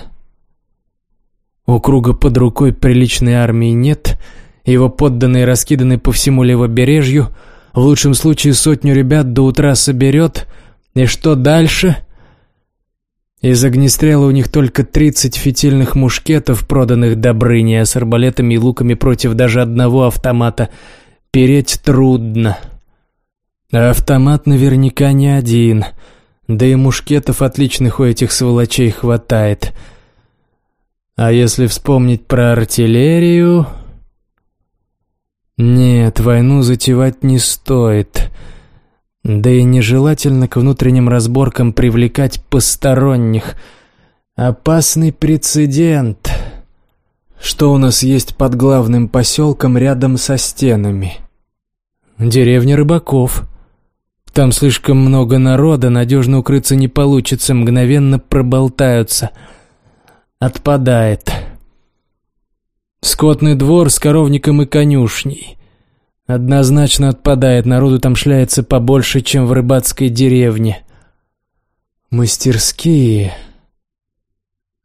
У круга под рукой приличной армии нет, его подданные раскиданы по всему левобережью, в лучшем случае сотню ребят до утра соберет, и что дальше? Из огнестрела у них только 30 фитильных мушкетов, проданных Добрыне, с арбалетами и луками против даже одного автомата переть трудно. Автомат наверняка не один, да и мушкетов отличных у этих сволочей хватает. А если вспомнить про артиллерию... Нет, войну затевать не стоит. Да и нежелательно к внутренним разборкам привлекать посторонних. Опасный прецедент. Что у нас есть под главным поселком рядом со стенами? Деревня рыбаков. Там слишком много народа, надежно укрыться не получится, мгновенно проболтаются. Отпадает. Скотный двор с коровником и конюшней. Однозначно отпадает, народу там шляется побольше, чем в рыбацкой деревне. Мастерские.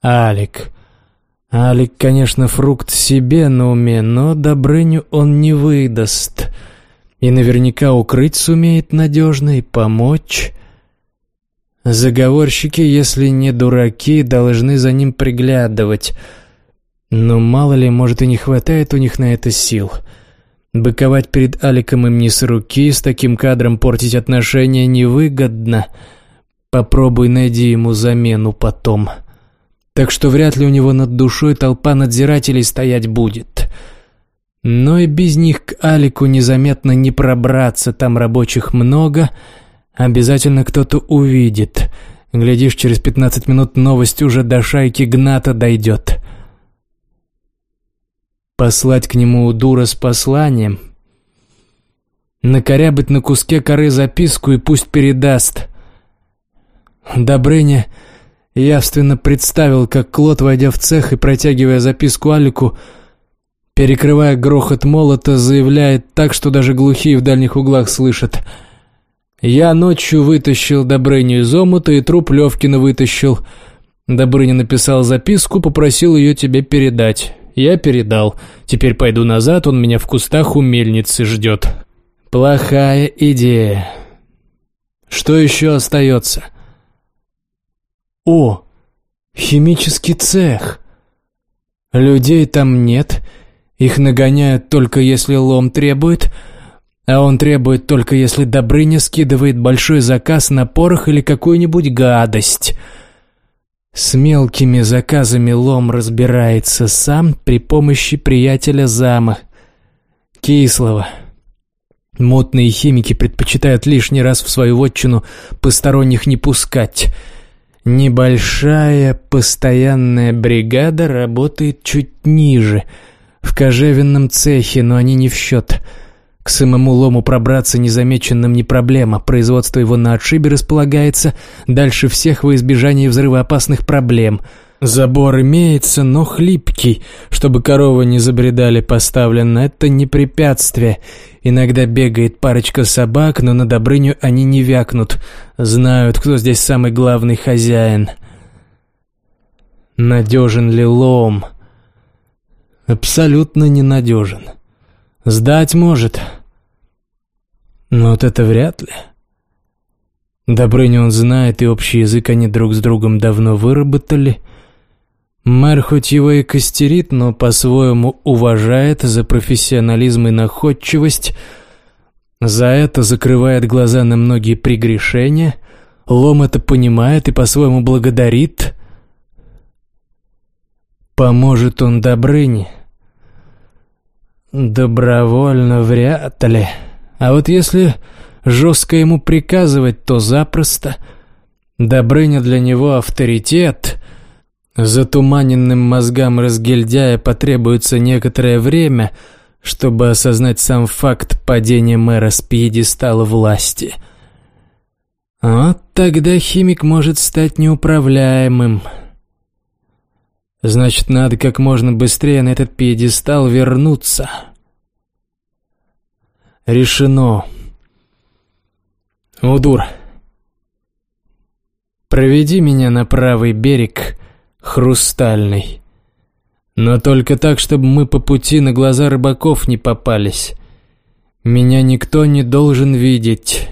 Алик. Алик, конечно, фрукт себе на уме, но Добрыню он не выдаст. И наверняка укрыть сумеет надежно и помочь. Заговорщики, если не дураки, должны за ним приглядывать. Но мало ли, может и не хватает у них на это сил. Быковать перед Аликом им не с руки, с таким кадром портить отношения невыгодно. Попробуй найди ему замену потом так что вряд ли у него над душой толпа надзирателей стоять будет. Но и без них к Алику незаметно не пробраться, там рабочих много, обязательно кто-то увидит. Глядишь, через пятнадцать минут новость уже до шайки Гната дойдет. Послать к нему дура с посланием, накорябать на куске коры записку и пусть передаст. Добрыня явственно представил, как Клод, войдя в цех и протягивая записку Алику, перекрывая грохот молота, заявляет так, что даже глухие в дальних углах слышат. «Я ночью вытащил Добрыню из омута и труп Левкина вытащил. Добрыня написал записку, попросил ее тебе передать. Я передал. Теперь пойду назад, он меня в кустах у мельницы ждет». «Плохая идея. Что еще остается?» О, химический цех. Людей там нет, их нагоняют только если лом требует, а он требует только если Добрыня скидывает большой заказ на порох или какую-нибудь гадость. С мелкими заказами лом разбирается сам при помощи приятеля зама. Кислого. Мутные химики предпочитают лишний раз в свою вотчину посторонних не пускать – Небольшая постоянная бригада работает чуть ниже, в кожевенном цехе, но они не в счет. К самому лому пробраться незамеченным не проблема, производство его на отшибе располагается дальше всех во избежание взрывоопасных проблем – Забор имеется, но хлипкий, чтобы коровы не забредали поставлен. Это не препятствие. Иногда бегает парочка собак, но на Добрыню они не вякнут. Знают, кто здесь самый главный хозяин. Надежен ли лом? Абсолютно ненадежен. Сдать может. Но вот это вряд ли. Добрыню он знает, и общий язык они друг с другом давно выработали — Мэр хоть его и костерит, но по-своему уважает за профессионализм и находчивость, за это закрывает глаза на многие прегрешения, Лом это понимает и по-своему благодарит. Поможет он Добрыне? Добровольно вряд ли. А вот если жестко ему приказывать, то запросто. Добрыня для него авторитет — Затуманенным мозгам разгильдяя потребуется некоторое время, чтобы осознать сам факт падения мэра с пьедестала власти. Вот тогда химик может стать неуправляемым. Значит, надо как можно быстрее на этот пьедестал вернуться. Решено. Удур, проведи меня на правый берег хрустальный. Но только так, чтобы мы по пути на глаза рыбаков не попались. Меня никто не должен видеть.